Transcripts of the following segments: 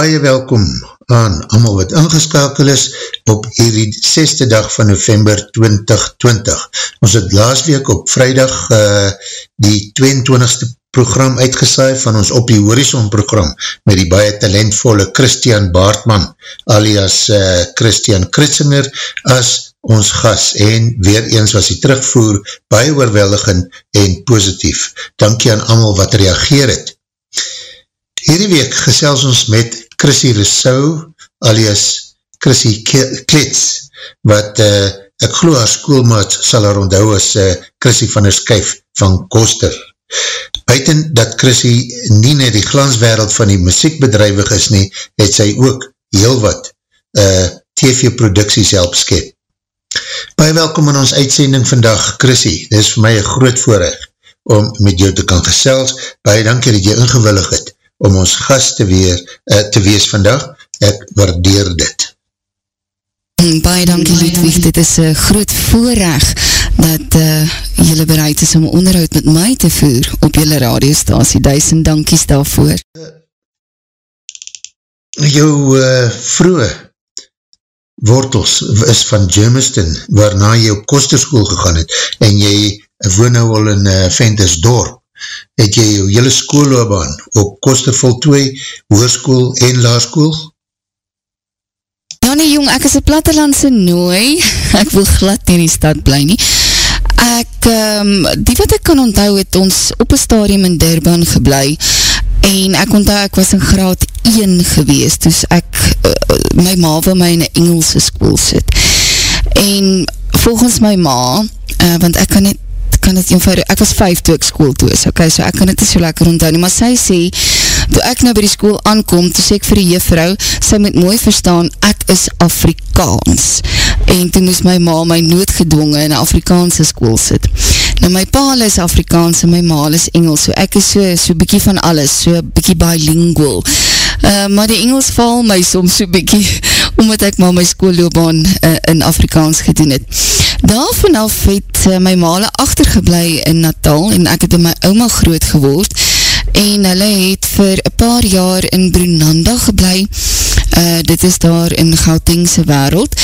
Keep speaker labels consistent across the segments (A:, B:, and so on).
A: baie welkom aan allemaal wat ingeskakel is op hierdie 6ste dag van november 2020. Ons het laas week op vrijdag uh, die 22ste program uitgesaai van ons Op die Horizon program met die baie talentvolle Christian Baartman alias uh, Christian Kritsinger as ons gas en weer eens was die terugvoer baie oorweldigend en positief. Dankie aan allemaal wat reageer het. Hierdie week gesels ons met Chrissy Rousseau alias Chrissy Klets wat uh, ek glo haar schoolmaat sal haar onthou as uh, Chrissy van der Skyf van Koster. Buiten dat Chrissy nie net die glanswereld van die muziekbedrijwig is nie, het sy ook heel wat uh, eh, TV-producties help skep. Baie welkom in ons uitsending vandag, Chrissy. Dit is vir my een groot voorrecht om met jou te kan gesels. Baie dankie dat jy ingewillig het om ons gast te, weer, uh, te wees vandag. Ek waardeer dit.
B: Baie dankie Ludwig, dit is een groot voorrecht dat uh, jylle bereid is om onderhoud met my te voer op jylle radiostasie. Duisend dankies daarvoor. Uh,
A: jou uh, vroege wortels is van Germiston, waarna jy op kosterschool gegaan het, en jy woon nou al in uh, Ventersdorp, het jy jou hele schoolloobaan op kostervol 2, hoerskoel en laarskoel?
B: Ja nie jong, ek is een plattelandse nooi, ek wil glad nie in die stad bly nie. Ek, um, die wat ek kan onthou het ons op een stadium in Durban geblei, en ek onthou ek was in graad 1 gewees, dus ek, uh, my ma wil my in een Engelse school sit. En volgens my ma, uh, want ek kan net kan het eenvoudig, ek was vijf toe ek school toe is, ok, so ek kan het nie so lekker onthou nie, maar sy sê, toe ek nou by die school aankom, toe sê ek vir die juffrou, sy moet mooi verstaan, ek is Afrikaans, en toe moes my ma my noodgedwongen in Afrikaanse school sit. Nou my paal is Afrikaans en my maal is Engels, so ek is so, so bykie van alles, so bykie bilingual, uh, maar die Engels val my soms so bykie, omdat ek maar my schoolloobaan uh, in Afrikaans gedoen het. Daar vanaf het uh, my male achtergeblei in Natal en ek het in my oma groot geword en hulle het vir een paar jaar in Brunanda geblei. Uh, dit is daar in Gautengse wereld.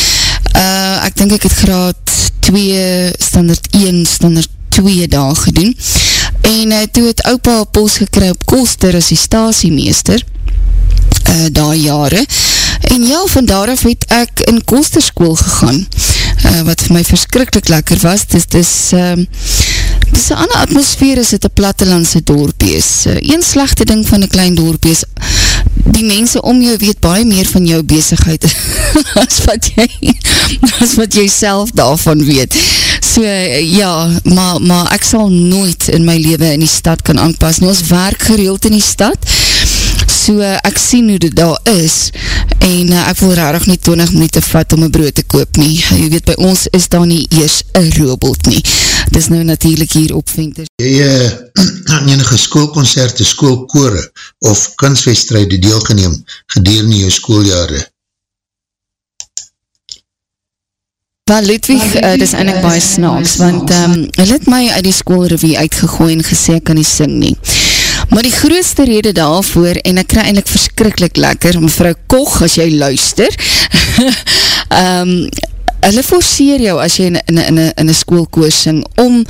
B: Uh, ek denk ek het graad 2, standaard 1, standaard 2 daar gedoen. En uh, toe het opa op pols gekry op Koster as die stasiemeester uh, daar jare. En ja, van daaraf het ek in Kosterskool gegaan uh, wat vir my verskrikkelijk lekker was. Dis, dis, uh, dis een ander atmosfeer as het een plattelandse dorpjes. Uh, een slechte ding van een klein dorpjes, die mense om jou weet baie meer van jou bezigheid as wat jy, as wat jy self daarvan weet. So, ja, maar, maar ek sal nooit in my leven in die stad kan aanpas. Nou, ons werk gereeld in die stad, so ek sien hoe dit daar is en uh, ek wil rarig nie 20 minuut vat om een brood te koop nie. Jy weet, by ons is daar nie eers een robot nie. Dit is nou natuurlijk hier op Venters.
A: Jy uh, aan enige schoolconcerte, schoolkore of kunstwedstrijde deelgeneem gedurende jou schooljare?
B: Wel, Ludwig, uh, dit is eindelijk baie snaaks, want um, hy het my uit die schoolrevie uitgegooi en gesê, ek kan nie sing nie. Maar die grootste rede daarvoor, en ek krij eindelijk verskrikkelijk lekker, mevrou Koch, as jy luister, um, hulle forceer jou as jy in, een schoolkoos sing, om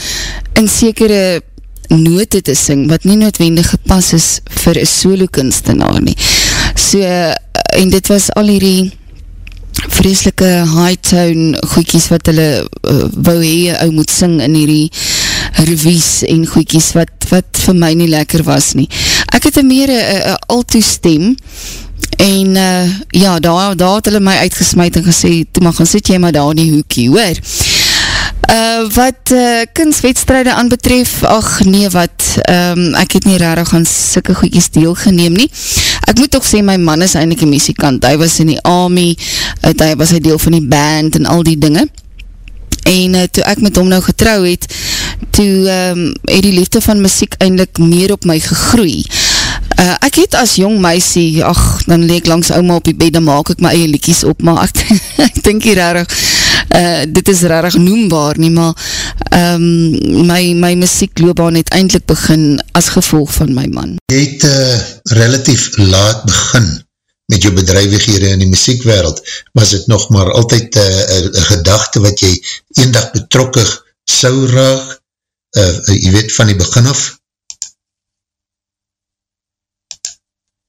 B: in sekere note te sing, wat nie noodwendig gepas is vir een solo kunstenaar nie. So, en dit was al hierdie vreselike high tone goeikies wat hulle uh, wou hee, ou moet sing in hierdie revies en goeikies wat, wat vir my nie lekker was nie. Ek het een meer een alto stem en uh, ja, daar, daar het hulle my uitgesmuit en gesê, toe mag gaan sit jy maar daar in die hoekie, hoor. Uh, wat uh, kunstwedstrijde aan betref, ach nee wat, um, ek het nie rarig aan sikke goedjes deel geneem nie. Ek moet toch sê, my man is eindelijk een muzikant, hy was in die army, het, hy was hy deel van die band en al die dinge. En uh, toe ek met hom nou getrouw het, toe um, het die liefde van muziek eindelijk meer op my gegroei. Uh, ek het as jong meisie, ach, dan leek langs oma op die bed, dan maak ek my eie liekies op, maar ek, ek denk hier rarig, uh, dit is rarig noembaar nie, maar um, my, my muziekloobaan het eindelijk begin as gevolg van my man.
A: Jy het uh, relatief laat begin met jou bedrijvighede in die muziekwereld, was het nog maar altyd eh, een gedachte wat jy een dag betrokkig sou raag, uh, jy weet, van die begin af?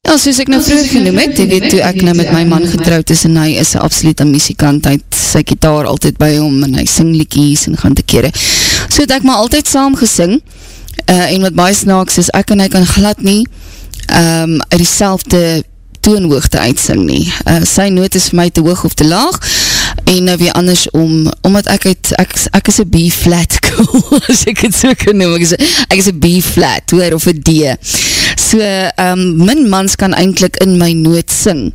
B: Ja, soos ek nou vroeger genoem het, jy weet, toe ek nou met my man getrouwd is en hy is een absolute muzikant, hy het sy gitaar altyd by hom en hy sing liekies en gaan te kere. So het ek maar altyd saam gesing uh, en wat baie snaaks is, ek en hy kan glad nie um, uit die selfde toonhoogte uitsing nie. Uh, sy noot is vir my te hoog of te laag en uh, weer anders om, omdat ek het, ek, ek is een B-flat cool, as ek het so kan noem, ek is, ek is een B-flat, hoor, of een D. So, um, min mans kan eindelijk in my noot sing.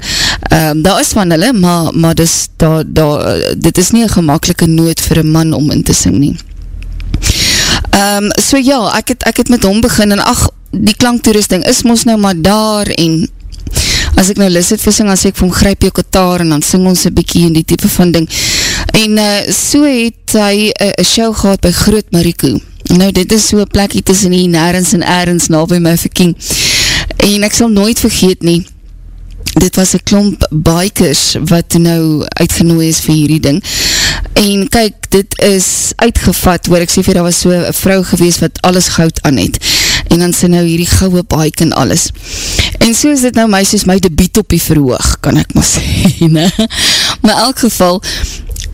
B: Um, daar is van hulle, maar, maar dis, daar, daar, dit is nie een gemakkelijke noot vir een man om in te sing nie. Um, so ja, ek het, ek het met hom begin en ach, die klanktoerusting is mos nou maar daar en as ek nou lis het vir sing, as ek vir hom grijp jou kataar en dan sing ons een bykie en die type van ding. En uh, so het hy eh, een uh, show gehad by Groot Mariko. Nou dit is so een plekje tussen die nerens en erens na by my verking. En ek sal nooit vergeet nie, dit was een klomp bikers wat nou uitgenooi is vir hierdie ding. En kyk, dit is uitgevat, waar ek sê vir, daar was so een vrou gewees wat alles goud aan het. En dan sê nou hierdie gouwe bike en alles. En so is dit nou my, soos my debiet op die verhoog, kan ek maar sê, ne? Maar elk geval,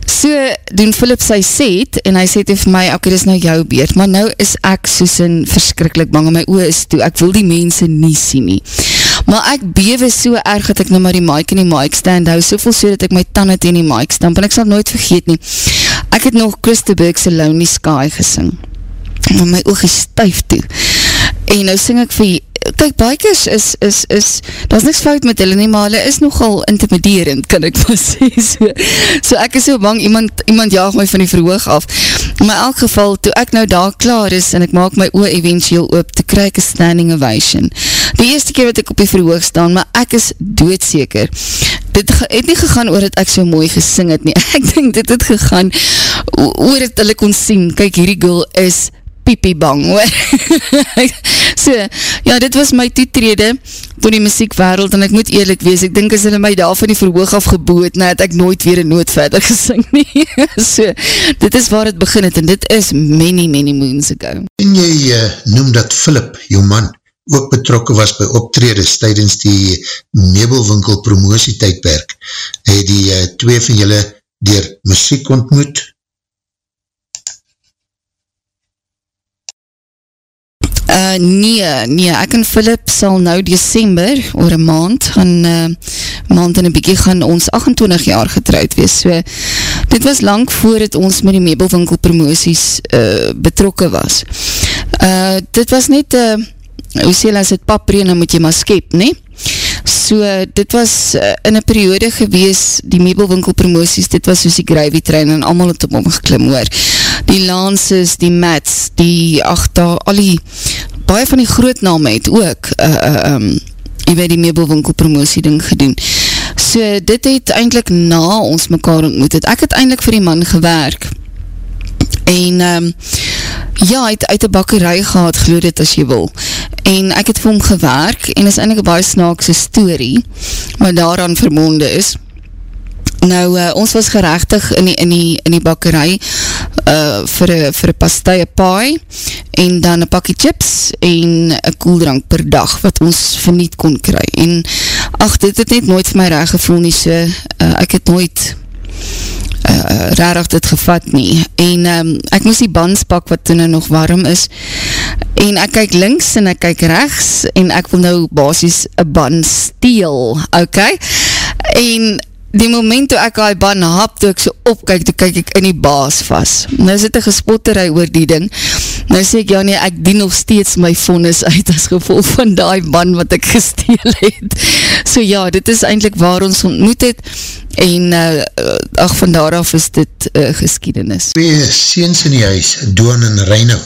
B: so doen Philip sy set, en hy sê vir my, ok, dit is nou jou beurt, maar nou is ek soos in verskrikkelijk bang, en my oor is toe, ek wil die mense nie sien nie. Maar ek bewe so erg, dat ek nou maar die mic in die mic stand hou, soveel so dat ek my tanden in die mic stamp, en ek sal nooit vergeet nie. Ek het nog Christebergse Lonely Sky gesing, maar my oog is stuif toe. En nou sing ek vir kyk, bikers is, is, is, daar is niks fout met hulle nie, maar hulle is nogal intimiderend, kan ek maar sê, so, so ek is so bang, iemand, iemand jaag my van die verhoog af, maar elk geval, toe ek nou daar klaar is, en ek maak my oor eventueel op, te kry ek een standing ovation, die eerste keer wat ek op die verhoog staan, maar ek is doodseker, dit het nie gegaan oor dat ek so mooi gesing het nie, ek denk dit het gegaan oor dat hulle kon sien, kyk hierdie girl is piepie bang, hoor. so, ja, dit was my toetrede door die muziekwereld, en ek moet eerlijk wees, ek dink as hulle my daar van die verhoog afgeboot, nou het ek nooit weer een noot verder gesing nie. so, dit is waar het begin het, en dit is many, many moons ago.
A: En jy uh, noem dat Philip, jou man, ook betrokken was by optredes tydens die meubelwinkel promotietijdperk. Hy die uh, twee van julle dier muziek ontmoet,
B: Uh, nee, nee, ek en Philip sal nou december, oor een maand, gaan uh, maand en een bykie gaan ons 28 jaar getrouwd wees. So, dit was lang voordat ons met die meubelwinkel promoties uh, betrokken was. Uh, dit was net, uh, hoe sê as het papreen, dan moet jy maar skep, nie? So, dit was uh, in een periode gewees, die meubelwinkel promoties, dit was soos die gravy trein en allemaal het op omgeklim hoor. Die lances, die mats, die, ach daar, al die, baie van die groot name het ook, uh, uh, um, jy weet die meubelwinkel promotie ding gedoen. So, dit het eindelijk na ons mekaar ontmoet het. Ek het eindelijk vir die man gewerk. En, um, ja, hy het uit die bakkerij gehad, geloof dit as jy wil. En ek het vir hom gewerk, en is eindelijk een baie snaakse story, wat daaraan vermoonde is. Nou, uh, ons was gerechtig in die, in die, in die bakkerij uh, vir een pasteie paai en dan een pakkie chips en een koeldrank per dag wat ons verniet kon kry. En ach, dit het net nooit vir my reg gevoel nie, so uh, ek het nooit uh, rarig dit gevat nie. En um, ek moes die bands pak wat toen nou nog warm is en ek kyk links en ek kyk rechts en ek wil nou basis een band steel, ok? En die moment toe ek al ban hap, toe ek so opkyk, toe kyk ek in die baas vast. Nou is dit een gespotterij oor die ding. Nou sê ek, ja nee, ek dien nog steeds my vonnis uit as gevolg van die ban wat ek gesteel het. So ja, dit is eindelijk waar ons ontmoet het en uh, ach, van daaraf is dit uh, geschiedenis.
A: Twee seens in die huis, Doan en Reino,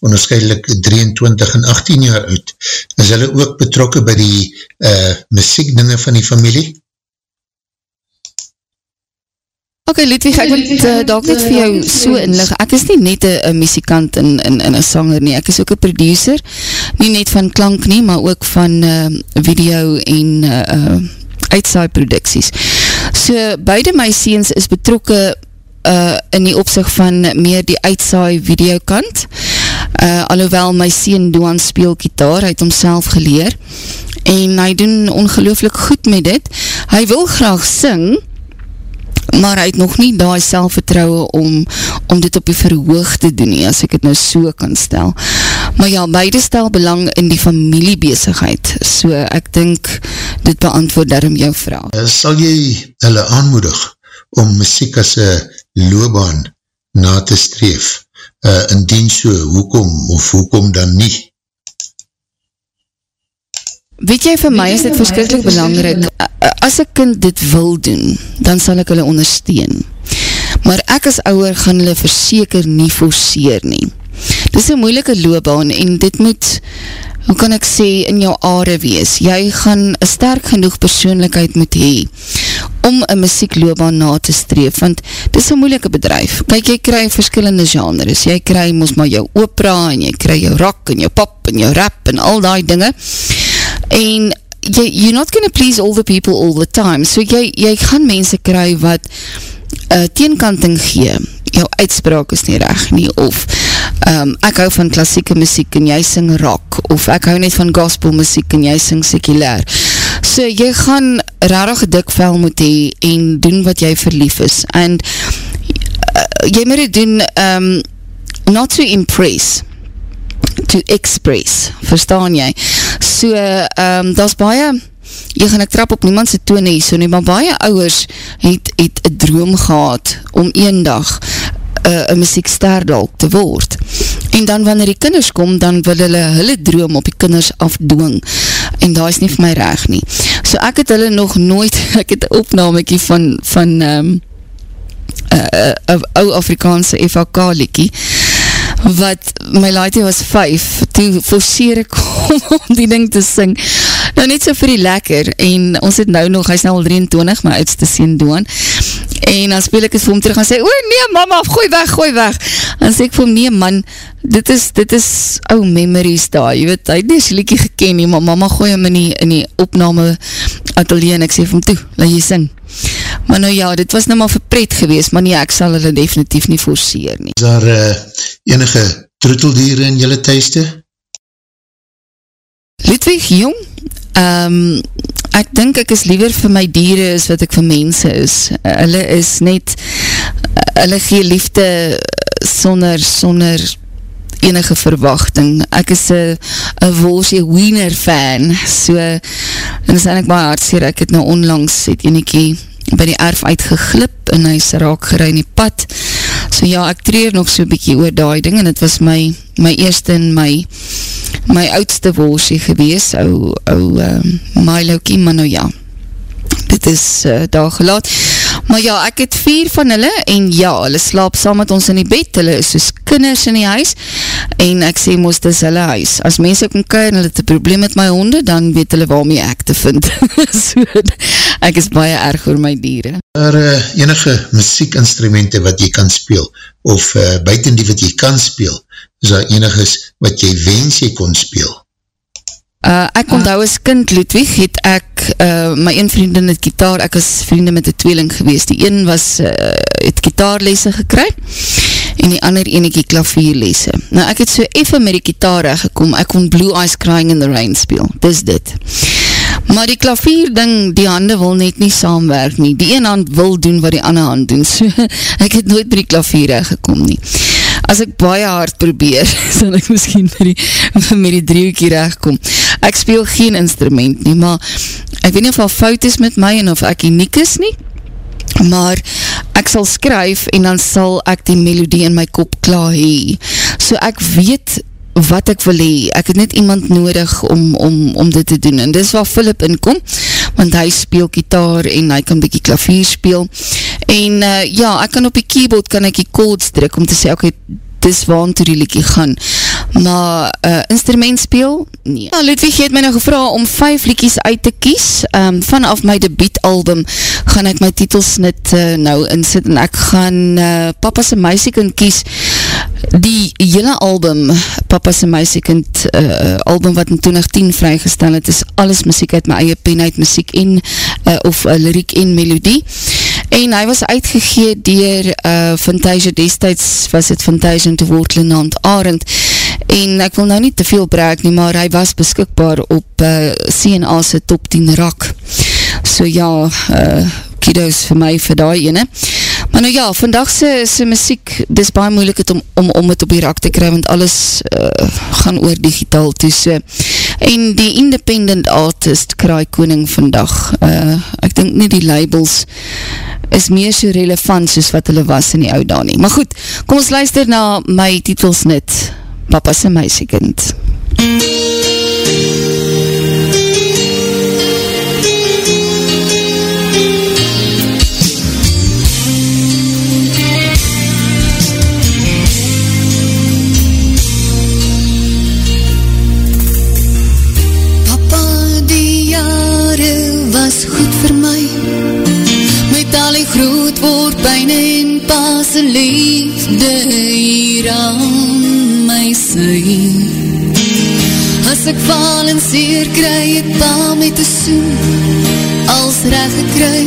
A: onderscheidelik 23 en 18 jaar oud, is hulle ook betrokken by die uh, muziekdinge van die familie?
B: Ok, Ludwig, ek moet uh, dalk net vir jou so inlig. Ek is nie net een muzikant en een sanger nie. Ek is ook een producer. Nie net van klank nie, maar ook van uh, video en uh, uitsaai producties. So, beide my seens is betrokke uh, in die opzicht van meer die uitsaai videokant, uh, alhoewel my seen Doan speel kitaar, hy het homself geleer, en hy doen ongelooflik goed met dit. Hy wil graag sing, maar hy het nog nie daar selfvertrouwe om, om dit op die verhoog te doen nie, as ek het nou so kan stel. Maar ja, beide stel belang in die familiebezigheid, so ek dink dit beantwoord daarom jou vraag.
A: Uh, sal jy hulle aanmoedig om muziek as een loobaan na te streef, uh, indien so, hoekom of hoekom dan nie?
B: Weet jy, vir my is dit verskrikkelijk belangrijk, as ek kind dit wil doen, dan sal ek hulle ondersteun. Maar ek as ouwer gaan hulle verseker nie forceer nie. Dit is een moeilike loopbaan en dit moet, hoe kan ek sê, in jou aarde wees. Jy gaan een sterk genoeg persoonlijkheid moet hee om een muziekloopbaan na te streef, want dit is een moeilike bedrijf. Kijk, jy krij verskillende genres. Jy krij moos maar jou opera en jy krij jou rock en jou pop en jou rap en al die dinge en jy, you're not gonna please all the people all the time, so jy, jy gaan mense kry wat uh, teenkanting gee, jou uitspraak is nie recht nie, of um, ek hou van klassieke muziek en jy sing rock, of ek hou net van gospel muziek en jy sing sekulær. So jy gaan rarig dik vel moet hee en doen wat jy verlief is, en uh, jy moet het doen um, not to impress, to express, verstaan jy? So, um, dat is baie, jy gaan ek trap op niemandse toon hee, so nie, maar baie ouwers het, een droom gehad om een dag uh, een muziekster dalk te word. En dan wanneer die kinders kom, dan wil hulle hulle droom op die kinders afdoong. En daar is nie vir my reg nie. So ek het hulle nog nooit, ek het een opnamekie van, van um, uh, uh, ou Afrikaanse FHK liekie, wat my laaitie was 5, toe forceer ek om die ding te sing, nou net so vir die lekker, en ons het nou nog, hy is nou al 23, my oudste sien doan, en dan speel ek het vir hom terug, en sê, oe nee mama, gooi weg, gooi weg, en sê ek vir hom, nee man, dit is, dit is ou memories daar, jy weet, hy het nie as liekie geken nie, maar mama gooi hom in die, in die opname atelier, en ek sê vir hom toe, laat jy sing, Maar nou ja, dit was nou maar verpret gewees, maar nie, ek sal hulle definitief nie forceer nie.
A: Daar uh, enige troeteldiere in julle thuiste?
B: Ludwig, jong, um, ek dink ek is liever vir my dieren as wat ek vir mense is. Hulle is net, hulle gee liefde sonder, sonder enige verwachting. Ek is een Wolsje Wiener fan, so, en is eindelijk baie hartseer, ek het nou onlangs, het eniekie by die erf uitgeglip en hy is raak gerei in die pad. So ja, ek treer nog so bykie oor die ding en het was my, my eerste en my, my oudste wolsie gewees, ou, ou um, Milokie, maar nou ja, dit is uh, daar gelaat. Maar ja, ek het vier van hulle en ja, hulle slaap saam met ons in die bed, hulle is soos kinders in die huis en ek sê moest dis hulle huis. As mense kom kyk en hulle het een probleem met my honde, dan weet hulle waarmee ek te vind. so, ek is baie erg oor my dieren.
A: Er uh, enige muziekinstrumente wat jy kan speel of uh, buiten die wat jy kan speel, is daar eniges wat jy wens jy kon speel?
B: Uh, ek onthou as kind Ludwig het ek, uh, my een vriendin het gitaar, ek was vrienden met die tweeling geweest, die een was, uh, het gitaarlese gekry, en die ander eniekie klavierlese. Nou ek het so even met die gitaar gekom, ek kon Blue Eyes Crying in the Rain speel, dis dit. Maar die klavier ding, die hande wil net nie saamwerk nie, die een hand wil doen wat die ander hand doen, so ek het nooit met die klavier gekom nie as ek baie hard probeer, sal ek miskien met die, met die driehoekie rechtkom. Ek speel geen instrument nie, maar ek weet nie of al fout is met my en of ek uniek is nie, maar ek sal skryf en dan sal ek die melodie in my kop klaar hee. So ek weet wat ek wil hee. Ek het net iemand nodig om, om, om dit te doen. En dis waar Philip inkom, want hy speel gitaar en hy kan bykie klavier speel. En uh, ja, ek kan op die keyboard kan ek die codes druk om te sê, ok, dis waar toe die liekie gaan.
C: maar uh, instrument speel, nee. Nou, Ludwig het my nou gevra om vijf liedjes uit te kies, um, vanaf my debietalbum gaan ek my titelsnit uh, nou insit en ek gaan uh, Papa's Meisiekind kies, die hele album, Papa's Meisiekind uh, album wat in 2010 vrygestel het, is alles muziek uit my eie pen uit muziek en, uh, of uh, lyriek en melodie, en hy was uitgegee dier uh, Fantasia destijds, was het Fantasia te woordlenaand Arend, en ek wil nou nie te veel breek nie, maar hy was beskikbaar op uh, CNA's top 10 rak. So ja, uh, kiddo's vir my vir die ene. Maar nou ja, vandag sy, sy muziek, dis baie moeilik het om, om, om het op die rak te kry, want alles uh, gaan oor digitaal toe. So. En die independent artist kraai koning vandag. Uh, ek dink nie die labels is meer so relevant soos wat hulle was in die ouda nie. Maar goed, kom ons luister na my titelsnit. Papa se meisiekind.
B: Papa, Die groot woord pijn en pas liefde hier aan my sy. As ek val en seer kry het pa met die soen Als recht gekry.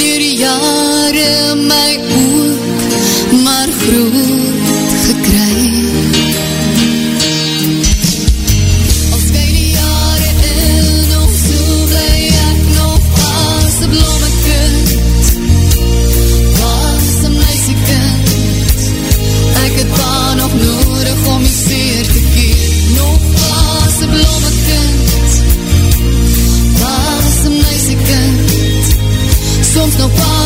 B: Nu die jare my ook maar groot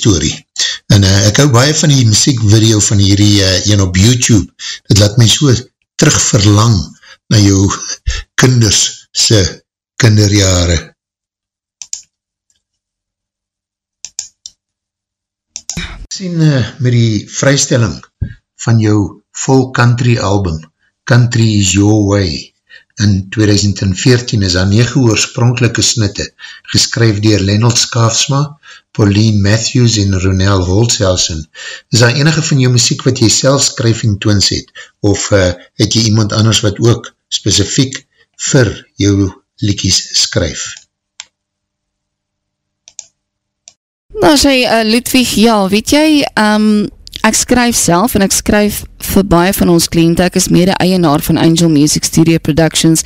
A: story. En uh, ek hou baie van die muziekvideo van hierdie uh, een op YouTube. Dit laat my so terug verlang na jou kinders se kinderjare. Ek sien uh, met die vrystelling van jou full country album, Country is Your Way. In 2014 is daar 9 oorspronkelike snitte, geskryf dier Lennart Skaafsma, Pauline Matthews en Ronel Holtzelsen. Is daar enige van jou muziek wat jy self skryving toons het, of uh, het jy iemand anders wat ook specifiek vir jou liekies skryf?
B: Nou sê, uh, Ludwig, ja, weet jy, um, ek skryf self en ek skryf vir baie van ons kliënte, ek is mede eienaar van Angel Music Studio Productions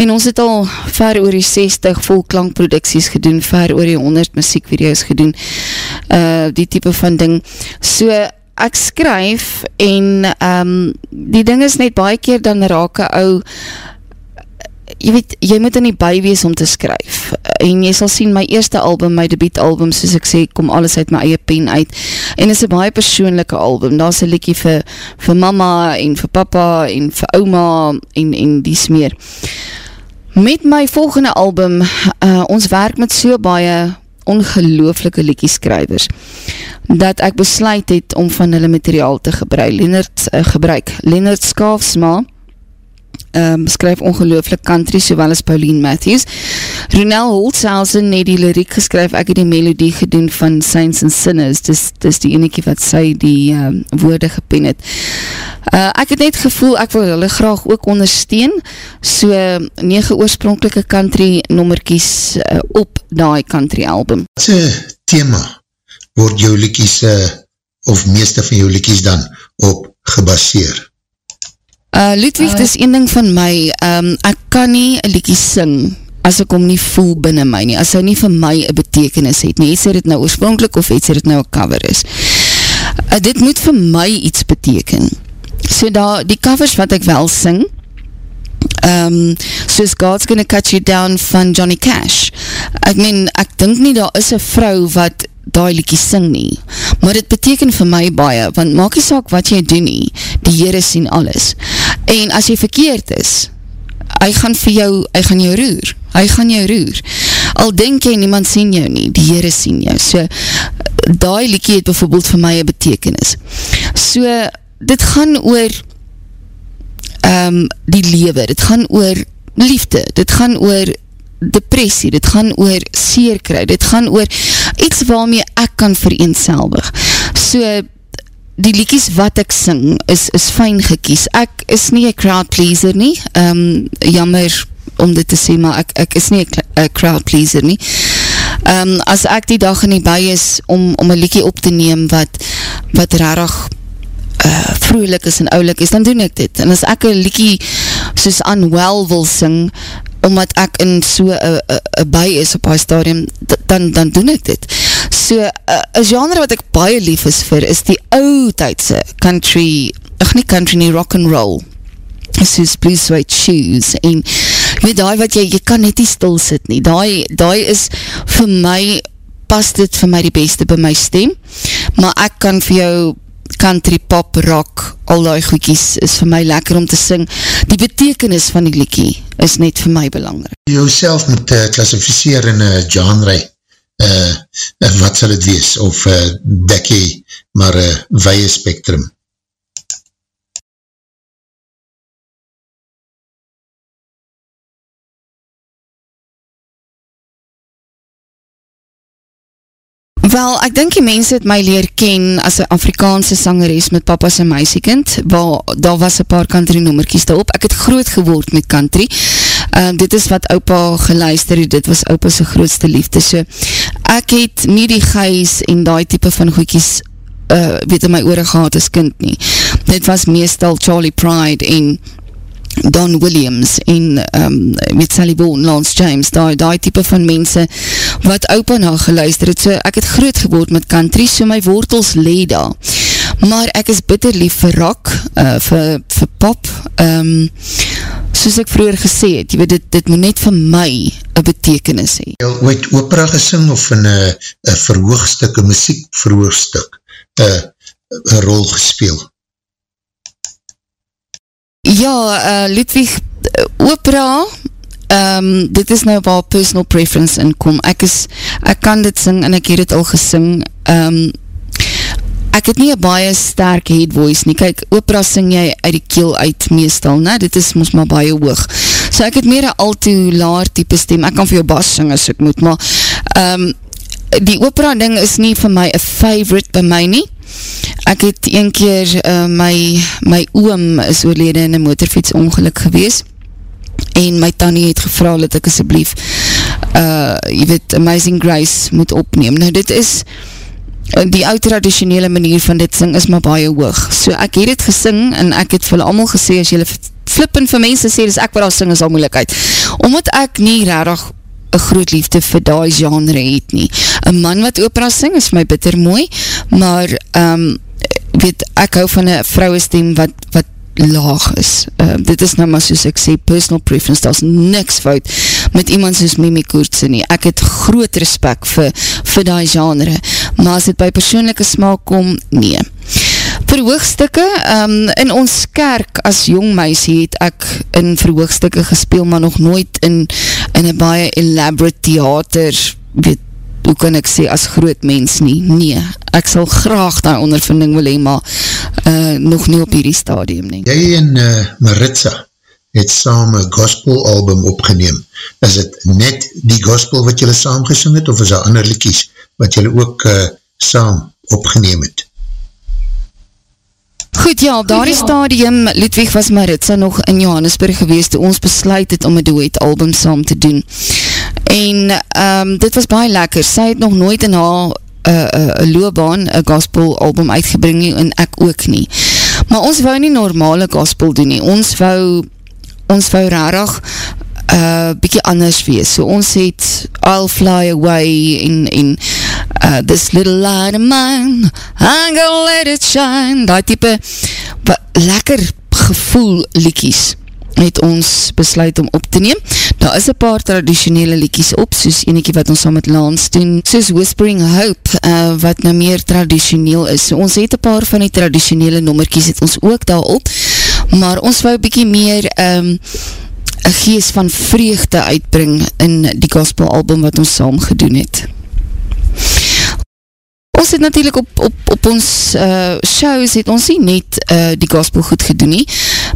B: en ons het al ver oor die 60 volklankproduksies gedoen, ver oor die 100 muziekvideo's gedoen, uh, die type van ding. So, ek skryf en um, die ding is net baie keer dan raak een ou jy weet, jy moet in die by wees om te skryf, en jy sal sien my eerste album, my debiet album, soos ek sê, kom alles uit my eie pen uit, en is een baie persoonlijke album, daar is een liekie vir, vir mama, en vir papa, en vir oma, en, en die smeer. Met my volgende album, uh, ons werk met so baie ongelooflike liekieskrywers, dat ek besluit het om van hulle materiaal te gebruik, Leonard, uh, gebruik, Leonard Skaafsma, um, skryf ongelooflik country, sowel as Pauline Matthews. Ronel Holtzhausen het die liriek geskryf, ek het die melodie gedoen van Saints and Sinners, dis, dis die eniekie wat sy die um, woorde gepen het. Uh, ek het net gevoel, ek wil hulle graag ook ondersteun, so 9 oorspronkelike country nommerkies uh, op die country album.
A: Wat is thema word jou liekies, uh, of meeste van jou liekies dan, op gebaseer?
B: Uh, Ludwig, uh, dis een ding van my, um, ek kan nie een liekie sing, as ek om nie voel binnen my nie, as hy nie vir my een betekenis het nie, het sy dit nou oorspronkelijk of het sy dit nou een cover is. Uh, dit moet vir my iets beteken. So da, die covers wat ek wel sing, um, soos God's Gonna Cut You Down van Johnny Cash, ek meen, ek dink nie, daar is een vrou wat daai liekie sing nie. Maar dit beteken vir my baie, want maak jy saak wat jy doen nie, die Heere sien alles. En as jy verkeerd is, hy gaan vir jou, hy gaan jou roer, hy gaan jou roer. Al denk jy niemand sien jou nie, die Heere sien jou. So, daai liekie het bijvoorbeeld vir my een betekenis. So, dit gaan oor um, die lewe, dit gaan oor liefde, dit gaan oor depressie, dit gaan oor seerkry, dit gaan oor iets waarmee ek kan vereenselwig. So, die liekies wat ek sing is, is fijn gekies. Ek is nie een crowd pleaser nie, um, jammer om dit te sê, maar ek, ek is nie een crowd pleaser nie. Um, as ek die dag in die bui is om, om een liekie op te neem wat, wat rarig uh, vroelik is en oulik is, dan doen ek dit. En as ek een liekie soos unwell wil sing, omdat ek in so een by is op haar stadium, dan, dan doen ek dit. So, een genre wat ek baie lief is vir, is die oudheidse country, ach nie country nie, rock and roll, soos Blue Suede Shoes, en weet daai wat jy, jy kan net nie stil sit nie, daai, daai is vir my, pas dit vir my die beste by my stem, maar ek kan vir jou country, pop, rock, al die goekies is vir my lekker om te sing. Die betekenis van die liekie is net vir my belangrijk.
A: Jou self moet uh, klassificeer in een genre, uh, wat sal het wees, of uh, dek jy maar een weie spectrum?
B: Wel, ek dink die mense het my leer ken as een Afrikaanse sangeres met papa's en meisiekind, waar daar was een paar country nommerkies daarop. Ek het groot geword met country. Uh, dit is wat opa geluister het, dit was opa's grootste liefde. So, ek het nie die geis en die type van goedkies uh, weet in my oore gehad as kind nie. Dit was meestal Charlie Pride en Don Williams en um, met Sally Bourne, Lance James, die, die type van mense wat opa na geluister het, so ek het groot geword met country, so my wortels lee daar. Maar ek is bitter lief vir rock, uh, vir, vir pop, um, soos ek vroeger gesê het, jy weet, dit, dit moet net vir my een betekenis hee.
A: Jy het opera gesing of in een verhoogstuk, een muziek verhoogstuk, een rol gespeel?
B: Ja, uh, Ludwig, opera, um, dit is nou waar personal preference in kom. Ek is, ek kan dit sing en ek het het al gesing. Um, ek het nie een baie sterk head voice nie, kyk, opera sing jy uit die keel uit meestal, ne? dit is ons maar baie hoog, so ek het meer een alto laar type stem, ek kan vir jou bas sing as ek moet, maar um, die opera ding is nie vir my a favorite by my nie, ek het een keer uh, my, my oom is oorlede in een motorfiets ongeluk gewees, en my tannie het gevra dat ek asjeblief uh, jy weet, Amazing Grace moet opneem. Nou dit is die oud traditionele manier van dit sing is maar baie hoog. So ek het het gesing en ek het vir hulle allemaal gesê as jylle flippen vir mense sê, dus ek wat al sing is al moeilikheid. Omdat ek nie rarig een groot liefde vir die genre het nie. Een man wat opera sing is my bitter mooi, maar um, weet, ek hou van een vrouwenstem wat, wat laag is. Uh, dit is nou maar soos ek sê, personal preference, daar is niks fout met iemand soos Mimi Koertse nie. Ek het groot respect vir, vir die genre, maar as het by persoonlijke smaak kom, nee. Verhoogstukke, um, in ons kerk as jong meisie het ek in verhoogstukke gespeel, maar nog nooit in, in een baie elaborate theater, weet, hoe kan ek sê, as groot mens nie, nee, ek sal graag die ondervinding wil heen, maar uh, nog nie op hierdie stadium nie.
A: Jy en uh, Maritza het saam een gospel album opgeneem, is het net die gospel wat jylle saam gesing het, of is daar ander liekies wat jylle ook uh, saam opgeneem het?
B: Goed, ja, op daardie stadium, Ludwig was Maritza nog in Johannesburg geweest, toe ons besluit het om een duet album saam te doen. En um, dit was baie lekker, sy het nog nooit in haar uh, uh, loopbaan een gospel album uitgebring nie, en ek ook nie. Maar ons wou nie normale gospel doen nie, ons wou, ons wou rarig uh, bykie anders wees. So ons het I'll Fly Away en, en uh, This Little Light of Mine, I'm gonna let it shine, die type lekker gevoel liekies het ons besluit om op te neem. Daar is een paar traditionele liekies op, soos eniekie wat ons saam met Lance doen, soos Whispering Hope, uh, wat nou meer traditioneel is. So ons het een paar van die traditionele nommerkies het ons ook daar op, maar ons wou bykie meer um, een geest van vreugde uitbring in die gospel album wat ons saam gedoen het. Ons het natuurlijk op, op, op ons uh, shows het ons nie net uh, die gospel goed gedoen nie,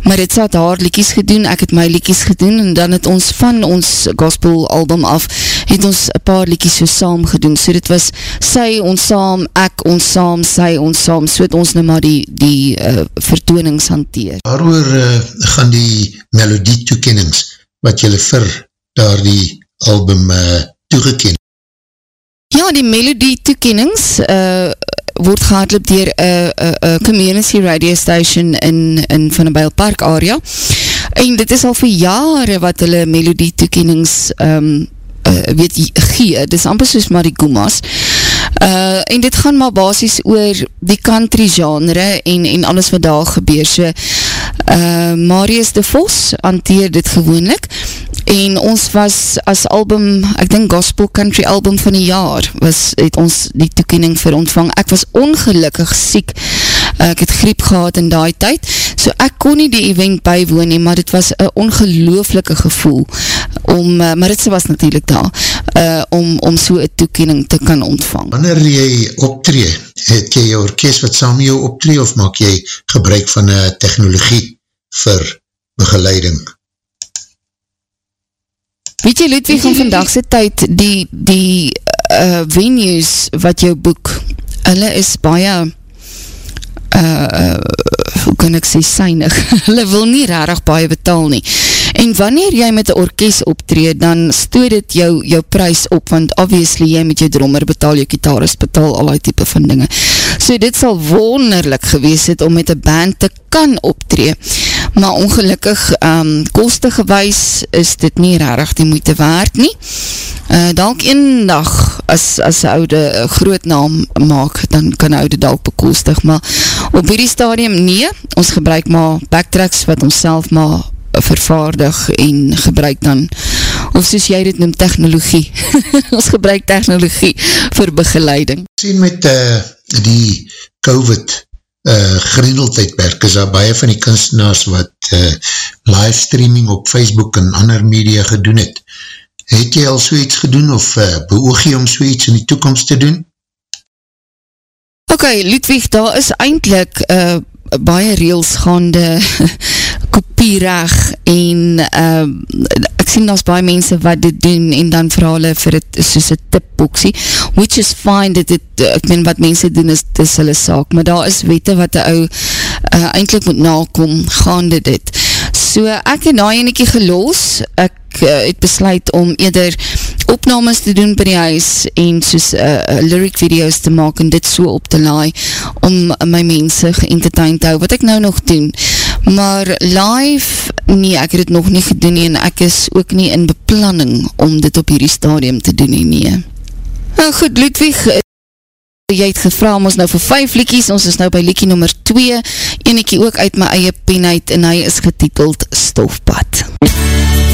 B: maar het het haar liekies gedoen, ek het my liekies gedoen, en dan het ons van ons gospel album af, het ons een paar liekies so saam gedoen, so dit was sy ons saam, ek ons saam, sy ons saam, so het ons nou maar die, die uh, vertoonings hanteer.
A: Waarover uh, gaan die melodie toekennings, wat jylle vir daar die album uh, toegeken?
B: Ja, die melodie toekennings uh, word gehandeld dier een community radio station in, in Van Bijl Park area. En dit is al vir jare wat hulle melodie toekennings um, uh, weet gee, dit is amper soos Marigumas uh, en dit gaan maar basis oor die country genre en, en alles wat daar gebeur. So uh, Marius de Vos hanteer dit gewoonlik en ons was as album, ek denk gospel country album van die jaar, was, het ons die toekening vir ontvang. Ek was ongelukkig siek, ek het griep gehad in die tyd, so ek kon nie die event bywoon nie, maar dit was een ongelooflike gevoel, om, uh, maar dit was natuurlijk daar, uh, om, om so een toekening te kan ontvang.
A: Wanneer jy optree, het jy jou orkest wat saam jou optree, of maak jy gebruik van technologie vir begeleiding?
B: Weet jy, Ludwig, van vandagse tyd, die, die uh, venues wat jou boek, hulle is baie, uh, hoe kan ek sê, synig. hulle wil nie rarig baie betaal nie. En wanneer jy met een orkest optreed, dan stoot dit jou, jou prijs op, want obviously jy met jou drummer betaal, jou gitarist betaal, al die type van dinge. So dit sal wonderlik gewees het om met een band te kan optree. Maar ongelukkig, um, koste gewys is dit nie rarig die moeite waard nie. Uh, dalk een dag, as, as oude groot naam maak, dan kan oude dalk bekostig. Maar op hierdie stadium nie, ons gebruik maar backtracks wat ons self maar vervaardig en gebruik dan, of soos jy dit noem, technologie. ons gebruik technologie vir begeleiding.
A: Sien met uh, die COVID uh, grendeltijdperk is daar baie van die kunstenaars wat uh, livestreaming op Facebook en ander media gedoen het. Het jy al so iets gedoen of uh, beoog jy om so iets in die toekomst te doen?
B: Ok, Ludwig, daar is eindelijk uh, baie reelsgaande kopiereg en uh, ek sien as baie mense wat dit doen en dan verhaal hulle vir het soos een tipboxie, which is fine, dit het, ek meen wat mense doen is, is hulle saak, maar daar is wette wat die ou uh, eindelijk moet nakom, gaande dit. So ek het na eniekie gelos, ek uh, het besluit om eerder opnames te doen by die huis en soos uh, lyric videos te maak en dit so op te laai om my mense geëntertain te hou, wat ek nou nog doen. Maar live, nee, ek het het nog nie gedoen nie en ek is ook nie in beplanning om dit op hierdie stadium te doen nie, nee. Nou goed, Ludwig, jy het gevra om ons nou vir 5 liekies, ons is nou by liekie nummer 2, eniekie ook uit my eie pen uit en hy is getiteld Stofpad. MUZIEK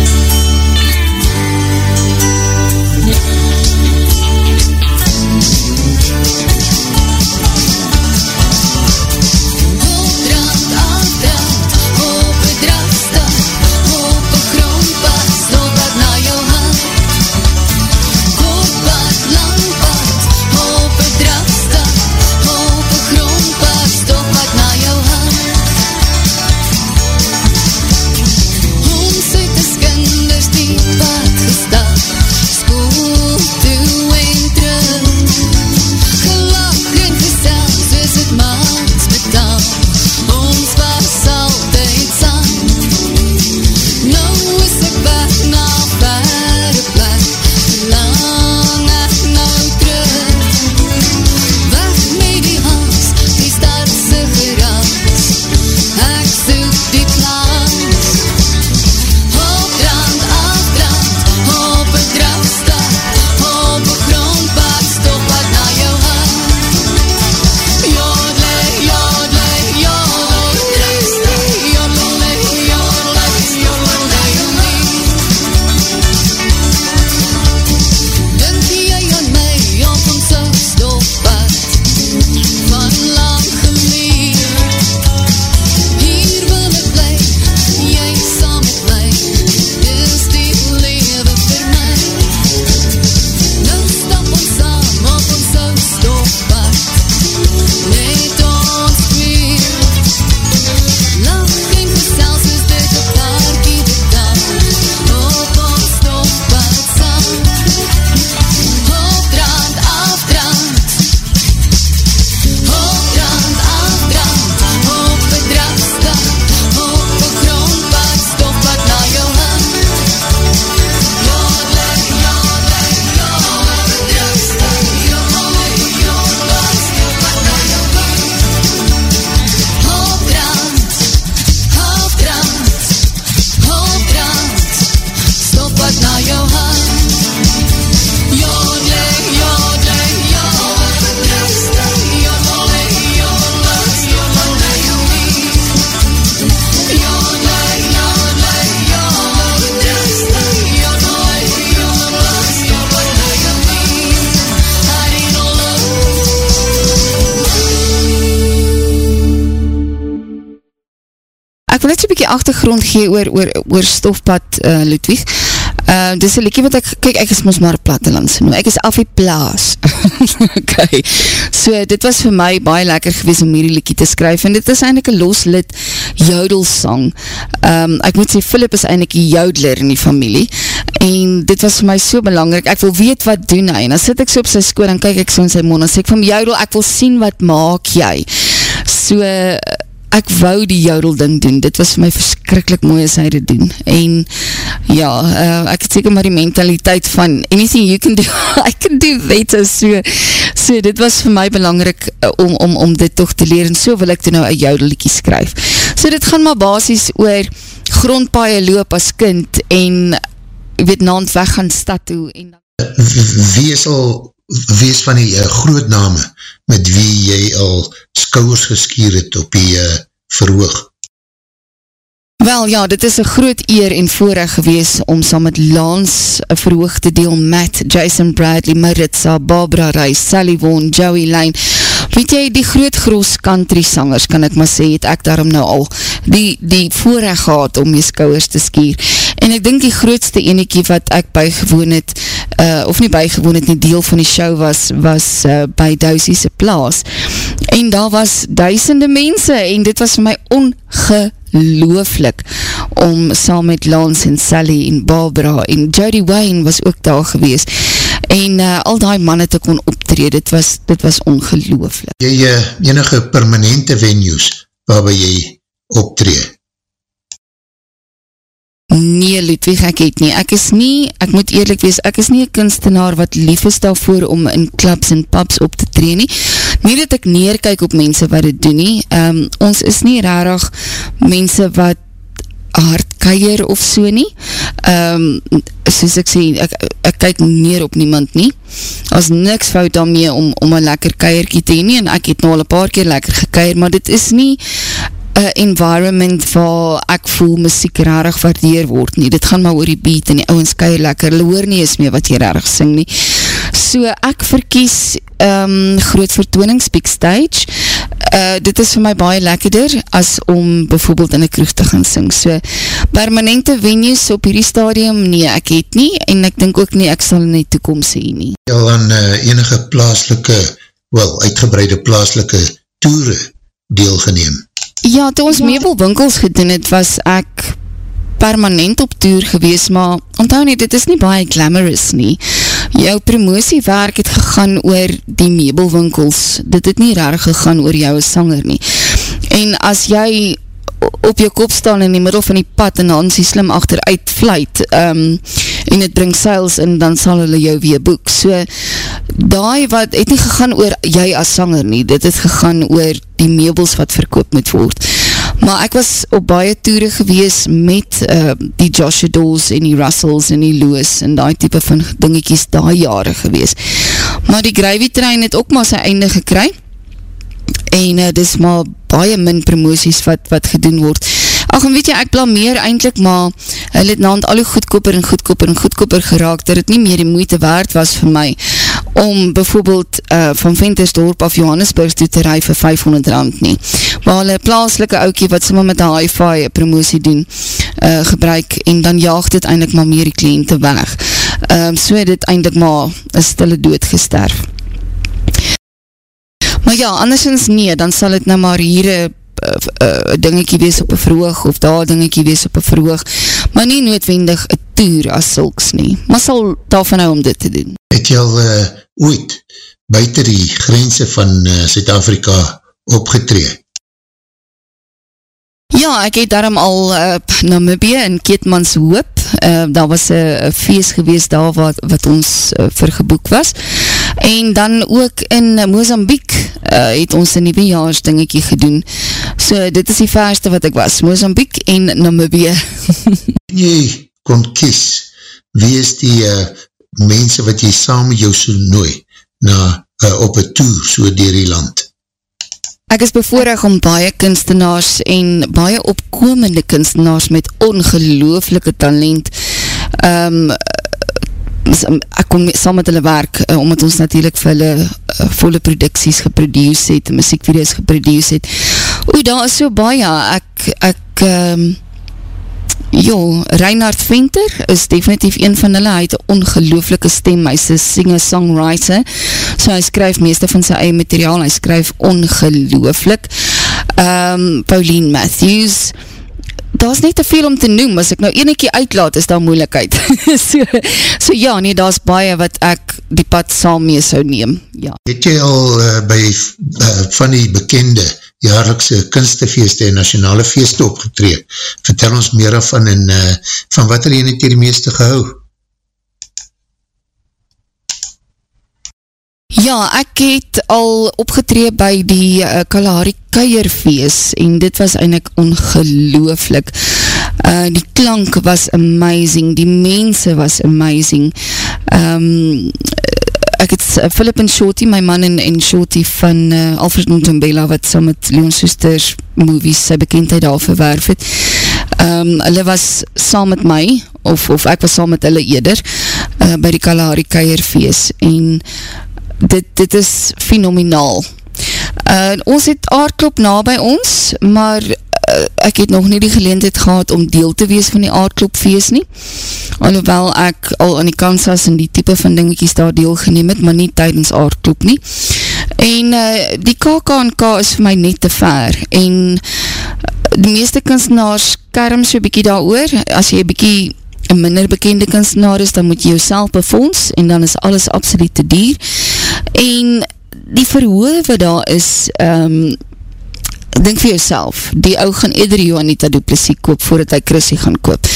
B: achtergrond gee oor, oor, oor stofpad uh, Ludwig. Uh, dis een liekie wat ek, kyk ek is ons maar plattelandse noem, ek is Afie Plaas. ok, so dit was vir my baie lekker gewees om hierdie liekie te skryf, en dit is eindelijk een loslid joudelsang. Um, ek moet sê, Philip is eindelijk een joudler in die familie, en dit was vir my so belangrijk, ek wil weet wat doen hy, en dan sit ek so op sy skoor, en kyk ek so in sy mond, en sê ek van joudel, ek wil sien wat maak jy. So, ek wou die joudel ding doen, dit was vir my verskrikkelijk mooi as hy dit doen, en ja, uh, ek het seker maar die mentaliteit van, anything you can do, I can do better, so, so dit was vir my belangrijk uh, om, om, om dit toch te leer, en so wil ek toe nou een joudeliekie skryf. So dit gaan maar basis oor grondpaaie loop as kind, en weet naand weg gaan stad toe, en
A: Wie is al wees van die uh, groot name met wie jy al skouwers geskier het op die uh, verhoog?
B: Wel ja, dit is een groot eer en voorrecht gewees om saam met Lance een verhoog te deel met Jason Bradley, Maritza, Barbara Rice, Sally Vaughan, Joey Lane. Weet jy, die groot groos country sangers, kan ek maar sê, het ek daarom nou al die, die voorrecht gehad om my skouwers te skier. En ek dink die grootste eniekie wat ek bygewoon het, uh, of nie bygewoon het, nie deel van die show was, was uh, by Dousie se plaas. en daar was duisende mense en dit was vir my ongelooflik om saam met Lance en Sally en Barbara en Jody Wayne was ook daar gewees en uh, al die manne te kon optree, dit was, dit was ongelooflik.
A: Jy uh, enige permanente venues waarby jy optree?
B: Nee, Ludwig, ek het nie. Ek is nie, ek moet eerlijk wees, ek is nie een kunstenaar wat lief is daarvoor om in clubs en pubs op te tree nie. Nie dat ek neerkijk op mense wat dit doen nie. Um, ons is nie rarig mense wat hard keier of so nie. Um, soos ek sê, ek, ek kyk neer op niemand nie. As niks fout daarmee om, om een lekker keierkie te nie, en ek het nou al een paar keer lekker gekeier, maar dit is nie een environment waar ek voel muziek rarig waardeer word nie. Dit gaan maar oor die beat en die ouwens kei lekker. Hulle hoor nie eens meer wat jy rarig sing nie. So ek verkies um, groot vertoonings, big stage. Uh, dit is vir my baie lekkerder as om bijvoorbeeld in die kroeg te gaan sing. So permanente venues op hierdie stadium, nee, ek het nie en ek dink ook nie, ek sal in die toekomst sê nie.
A: Jy al aan uh, enige plaaslike, wel, uitgebreide plaaslike toere deelgeneem?
B: Ja, toe ons meubelwinkels gedoen het, was ek permanent op toer gewees, maar onthou nie, dit is nie baie glamorous nie. Jou promosiewerk het gegaan oor die meubelwinkels, dit het nie raar gegaan oor jou sanger nie. En as jy op jou kop staan in die middel van die pad en dan sy slim achteruit vluit um, en het bring seils in, dan sal hulle jou weer boek. So, daai wat, het nie gegaan oor jy as sanger nie, dit het gegaan oor die meubels wat verkoop moet word. Maar ek was op baie toere gewees met uh, die Joshua Dolls en die Russells en die Lewis en die type van dingetjies daai jare gewees. Maar die Gravy Train het ook maar sy einde gekry en uh, dis maar baie min promoties wat, wat gedoen word. Ach, en weet jy, ek blameer eindelijk, maar hy het naand al hoe goedkoper en goedkoper en goedkoper geraak, dat het nie meer die moeite waard was vir my, om bijvoorbeeld uh, van Ventersdorp af Johannesburg toe te rij vir 500 rand nie. Maar hulle plaaslike oukie wat sommer met die hi-fi promotie doen, uh, gebruik, en dan jaag dit eindelijk maar meer die kliënte weg. Um, so het dit eindelijk maar een stille dood gesterf. Maar ja, andersens nee, dan sal het nou maar hier een uh, uh, dingetjie wees op een verhoog, of daar dingetjie wees op een verhoog, maar nie noodwendig een toer as sulks nie. Maar sal daarvan nou om dit te doen.
A: Het jy al uh, ooit buiten die grense van Zuid-Afrika uh, opgetree?
B: Ja, ek het daarom al uh, Namibie in Keetmans Hoop, uh, daar was een feest geweest daar wat, wat ons uh, vergeboek was, en dan ook in Mozambique uh, het ons een nieuwejaars dingetje gedoen, so dit is die verste wat ek was, Mozambique en Namibie.
A: jy kon kies, wie is die uh, mense wat jy saam met jou so nooi, na, uh, op een tour so dier die land?
B: Ek is bevoorig om baie kunstenaars en baie opkomende kunstenaars met ongelooflike talent um, ek kom saam met hulle werk uh, omdat ons natuurlijk vir hulle uh, volle producties geproduce het, muziekvideo's geproduce het. Oe, daar is so baie, ek, ek um, Jo, Reinhard Venter is definitief een van hulle, hy het een ongelooflike stem, hy is een singer-songwriter, so hy skryf meeste van sy eie materiaal, hy skryf ongelooflik. Um, Pauline Matthews, daar is nie te veel om te noem, as ek nou ene keer uitlaat, is daar moeilikheid. so, so ja, nee, daar is baie wat ek die pad saam mee sou neem. Ja.
A: Het jy al uh, by uh, van die bekende jaarlikse kunstefeeste en nationale feeste opgetree. Vertel ons meer af van en uh, van wat er jy net die meeste gehou?
B: Ja, ek het al opgetree by die uh, Kalahari Keierfeest en dit was eindelijk ongelooflik. Uh, die klank was amazing, die mense was amazing. Um, ek het uh, Philip en Shorty, my man en, en Shorty van uh, Alfred Montumbela, wat saam met Leon Soesters movies sy bekendheid daar verwerf het. Um, hulle was saam met my, of, of ek was saam met hulle eder, uh, by die Kalahari Keierfeest, en dit, dit is fenomenaal. Uh, ons het aardklop na by ons, maar ek het nog nie die geleendheid gehad om deel te wees van die aardklopfeest nie. Alhoewel ek al aan die Kansas en die type van dingetjies daar deel geneem het, maar nie tydens aardklop nie. En uh, die KKNK is vir my net te ver. En die meeste kunstenaars kerm so bykie daar oor. As jy bykie een minder bekende kunstenaar is, dan moet jy jouself befonds en dan is alles absoluut te dier. En die verhoor wat daar is, um, denk vir jouself, die ou gaan eerder Johanita Duplessis koop voordat hy Chrissy gaan koop.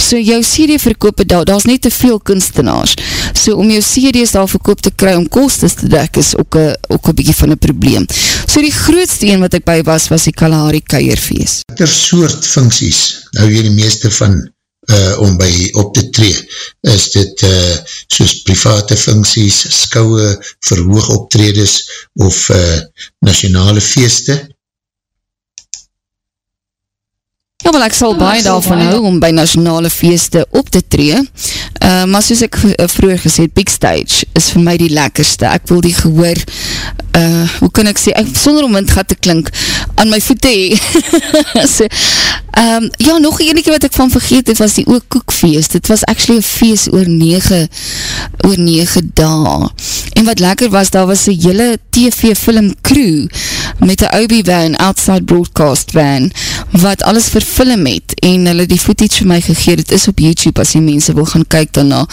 B: So jou CD verkoop daar, daar is net te veel kunstenaars. So om jou CD's daar verkoop te kry om kostes te dek is ook een, ook een bykie van een probleem. So die grootste een wat ek by was, was die Kalahari Keierfeest.
A: Wat er soort funksies, nou hier die meeste van uh, om by op te tree, is dit uh, soos private funksies, skouwe, verhoog optredes of uh, nationale feeste,
B: Ja, wel ek sal baie daarvan hou om by nationale feeste op te tree, uh, maar soos ek uh, vroeger gesê het, Big Stage is vir my die lekkerste. Ek wil die gehoor, uh, hoe kan ek sê, ek, sonder om windgat te klink, aan my voete so, um, ja, nog een keer wat ek van vergeet het, was die ook koekfeest. Het was actually een feest oor 9 oor 9 dae. En wat lekker was, daar was een hele TV film crew met een OB van, outside broadcast van, wat alles film het en hulle die footage vir my gegeer, het is op YouTube as die mense wil gaan kyk daarna.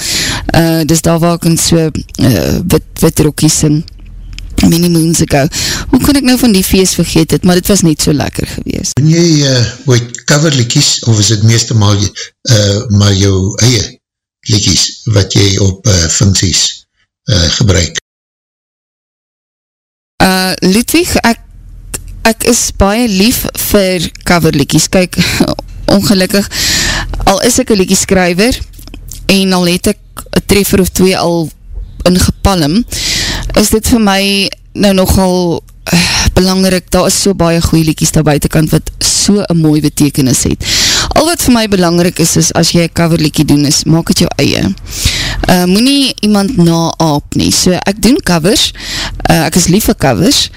B: Uh, dus daar waar ek in so uh, wit, wit rokkie sing many moons ago. Hoe kon ek nou van die feest vergeet het, maar dit was niet so lekker gewees.
A: Ben jy uh, ooit cover liekies, of is het meeste maar, uh, maar jou eie liekies, wat jy op uh, funksies uh, gebruik?
B: Uh, Ludwig, ek ek is baie lief vir coverlikies, kyk, ongelukkig, al is ek een liekie skryver, en al het ek een treffer of twee al ingepalm, is dit vir my nou nogal uh, belangrijk, daar is so baie goeie liekies daar buitenkant, wat so een mooi betekenis het. Al wat vir my belangrijk is, is as jy een coverliekie doen, is maak het jou eie. Uh, moet nie iemand na aap nie, so ek doen covers, uh, ek is lief vir covers,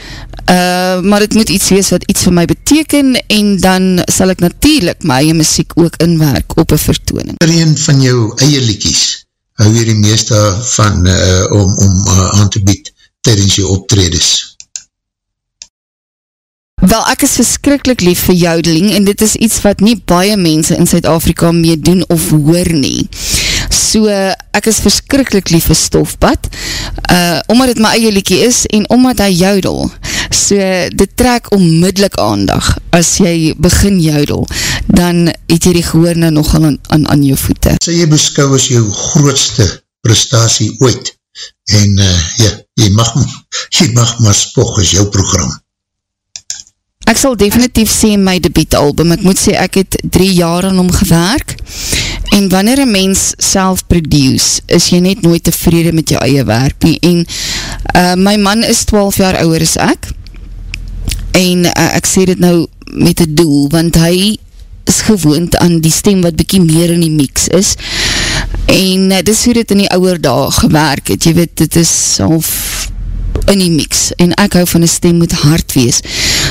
B: Uh, maar het moet iets wees wat iets vir my beteken en dan sal ek natuurlijk my eie muziek ook inwerk op een vertooning.
A: Er een van jou eie liekies, hou hier die meeste van uh, om, om uh, aan te bied tijdens jou optredes?
B: Wel, ek is verskrikkelijk lief vir joudeling en dit is iets wat nie baie mense in Zuid-Afrika mee doen of hoor nie. So, ek is verskrikkelijk lief vir stofpad, uh, omdat het my eie liekie is en omdat hy joudel. So, dit trek onmiddellik aandag. As jy begin joudel, dan het jy die gehoor nou nogal aan, aan, aan jou voete.
A: Sê jy beskou as jou grootste prestatie ooit en uh, ja, jy mag, jy mag maar spog as jou program.
B: Ek sal definitief sê my debietalbum, ek moet sê ek het drie jaar aan hom gewerk en wanneer een mens self produce, is jy net nooit tevrede met jou eie werk nie. En uh, my man is 12 jaar ouwer as ek. En uh, ek sê dit nou met een doel, want hy is gewoond aan die stem wat bykie meer in die mix is. En uh, dis hoe dit in die ouwer daar gewerk het, jy weet, dit is half in die mix. En ek hou van die stem moet hard wees.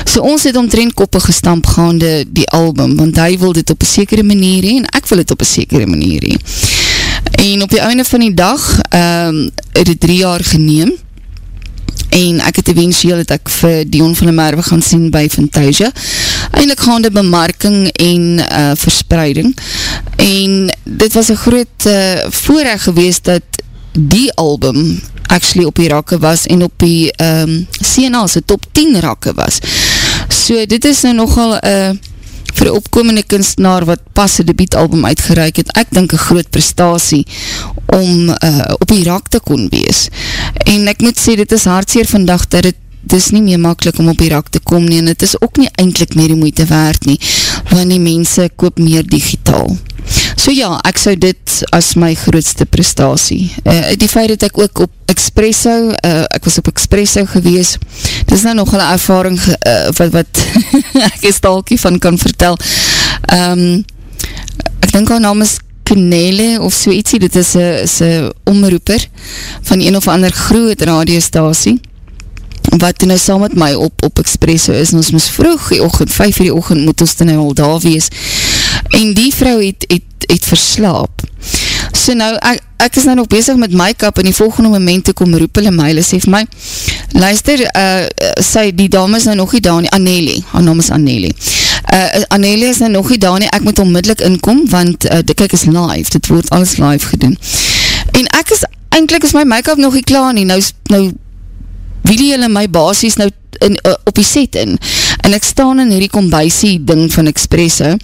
B: So ons het omtrent koppe gestamp gaande die album, want hy wil dit op een sekere manier heen en ek wil dit op een sekere manier heen. En op die einde van die dag um, het het drie jaar geneem en ek het eventueel het ek vir Dion van der Merwe gaan sien by Fantasia eindelijk gaande bemarking en uh, verspreiding en dit was een groot uh, voorrecht geweest dat die album actually op die rakke was en op die um, ehm, CNA's top 10 rakke was. So dit is nou nogal uh, vir die opkomende kunstenaar wat pas een debietalbum uitgereik het, ek dink een groot prestatie om uh, op die rak te kon wees. En ek moet sê, dit is hartseer vandag dat het het is nie meer makkelijk om op die rak te kom nie, en het is ook nie eindelijk meer die moeite waard nie, want die mense koop meer digitaal. So ja, ek sou dit as my grootste prestatie. Uh, die feit dat ek ook op Expresso, uh, ek was op Expresso gewees, dit is nou nog een ervaring uh, wat, wat ek een stalkie van kan vertel. Um, ek denk haar naam is Knele of so ietsie, dit is een omroeper van een of ander groot radiostasie wat nou saam met my op, op Expresso is, en ons moes vroeg die ochend, vijf uur die ochend, moet ons dan nou al daar wees, en die vrou het, het, het verslaap. So nou, ek, ek is nou nog bezig met make-up en die volgende moment te kom roep hulle my, hulle sê vir my, luister, uh, sy, die dame is nou nog nie daar nie, Anneli, haar naam is Anneli. Uh, Anneli is nou nog nie daar nie, ek moet onmiddellik inkom, want uh, dit kyk is live, dit word alles live gedoen. En ek is, eindelijk is my make-up nog nie klaar nie, nou, nou, wie die hulle my basis nou in, uh, op die set in, en ek staan in hierdie kombuisie ding van Expresso,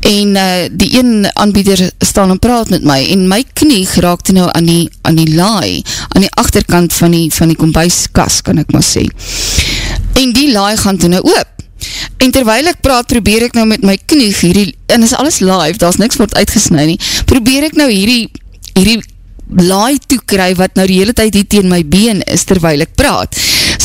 B: en uh, die een aanbieder staan en praat met my, en my knie geraakte nou aan die, aan die laai, aan die achterkant van die, van die kombuiskas, kan ek maar sê. En die laai gaan toe nou oop. En terwijl ek praat, probeer ek nou met my knie hierdie, en is alles live, daar is niks word uitgesnui nie, probeer ek nou hierdie, hierdie laai toekry wat nou die hele tyd hier tegen my been is terwijl ek praat.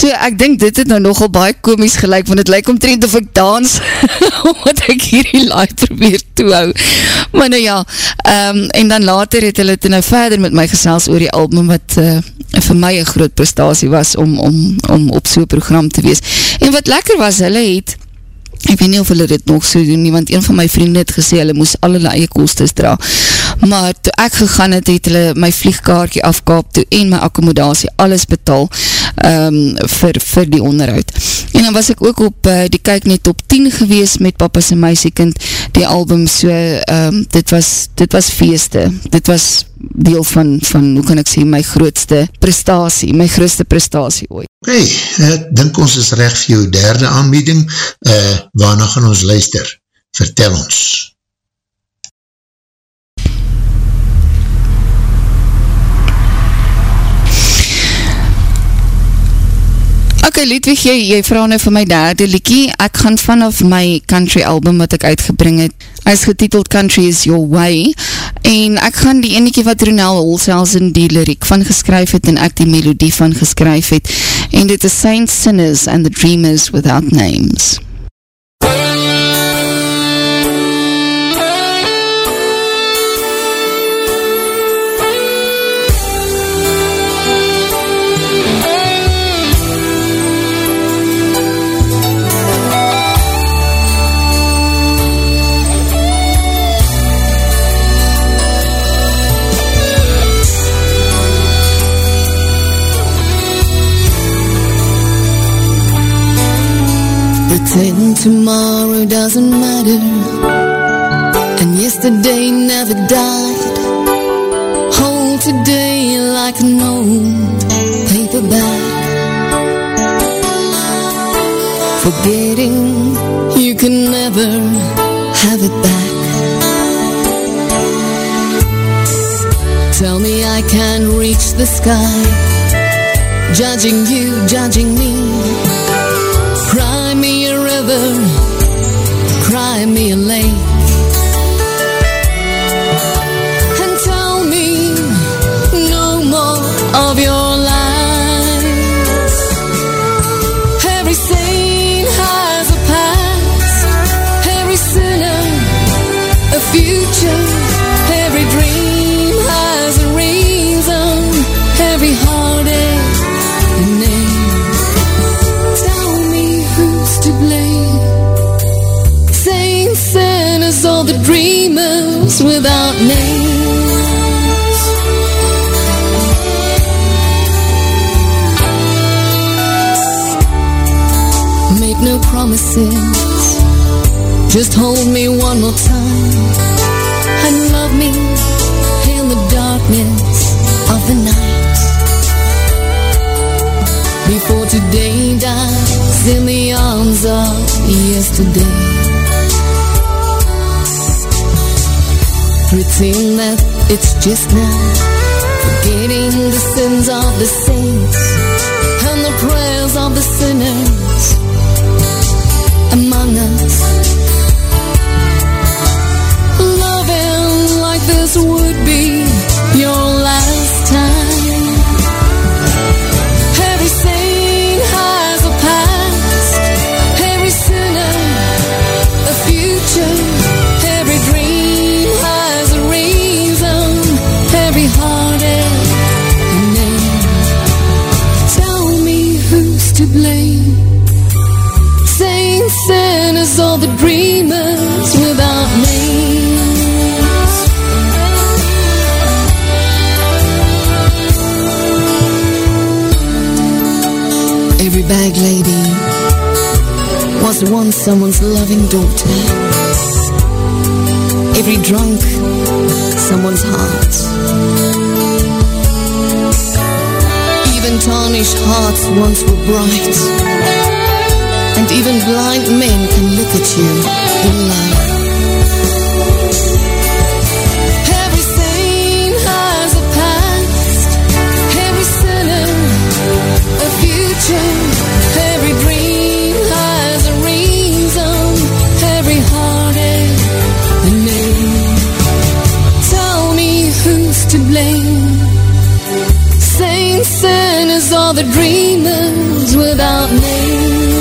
B: So ek dink dit het nou nogal baie komisch gelijk, want het lyk omtrend of ek dans, omdat ek hierdie laai probeer toehou. Maar nou ja, um, en dan later het hulle toe nou verder met my gesels oor die album, wat uh, vir my een groot prestatie was om, om, om op so'n program te wees. En wat lekker was, hulle het ek weet nie of hulle dit nog so doen nie, want een van my vrienden het gesê, hulle moes alle eie kostes dra, maar toe ek gegaan het, het hulle my vliegkaartje afkaap toe en my accommodatie, alles betaal um, vir, vir die onderhoud. En dan was ek ook op uh, die kyk net op 10 gewees met papas en meisiekind, die album, so um, dit, was, dit was feeste, dit was deel van, van, hoe kan ek sê, my grootste prestatie, my grootste prestatie ooit.
A: Ok, ek dink ons is recht vir jou derde aanbieding, uh, waarna gaan ons luister? Vertel ons.
B: Ok, Ludwig, jy, jy vraag nou vir my derde liekie. Ek gaan vanaf my country album wat ek uitgebring het. Hy is getiteld Country is Your Way. En ek gaan die enige wat Ronel Holselsen die lyriek van geskryf het en ek die melodie van geskryf het. En dit is Saints, Sinners and the Dreamers Without Names.
D: Pretend tomorrow doesn't matter. And yesterday never died. Hold today like an old paperback. Forgetting you can never have it back. Tell me I can't reach the sky. Judging you, judging me river, cry me a lake. And tell me no more of your lies. Every saint has a past, every sinner a dreamers without names. Make no promises. Just hold me one more time and love me in the darkness of the night. Before today dies in the arms of yesterday. Pretend that it's just now. Forgetting the sins of the saints and the prayers of the sinners among us. Loving like this would be was once someone's loving daughter. Every drunk, someone's heart. Even tarnished hearts once were bright. And even blind men can look at you in love. Dreamers without names.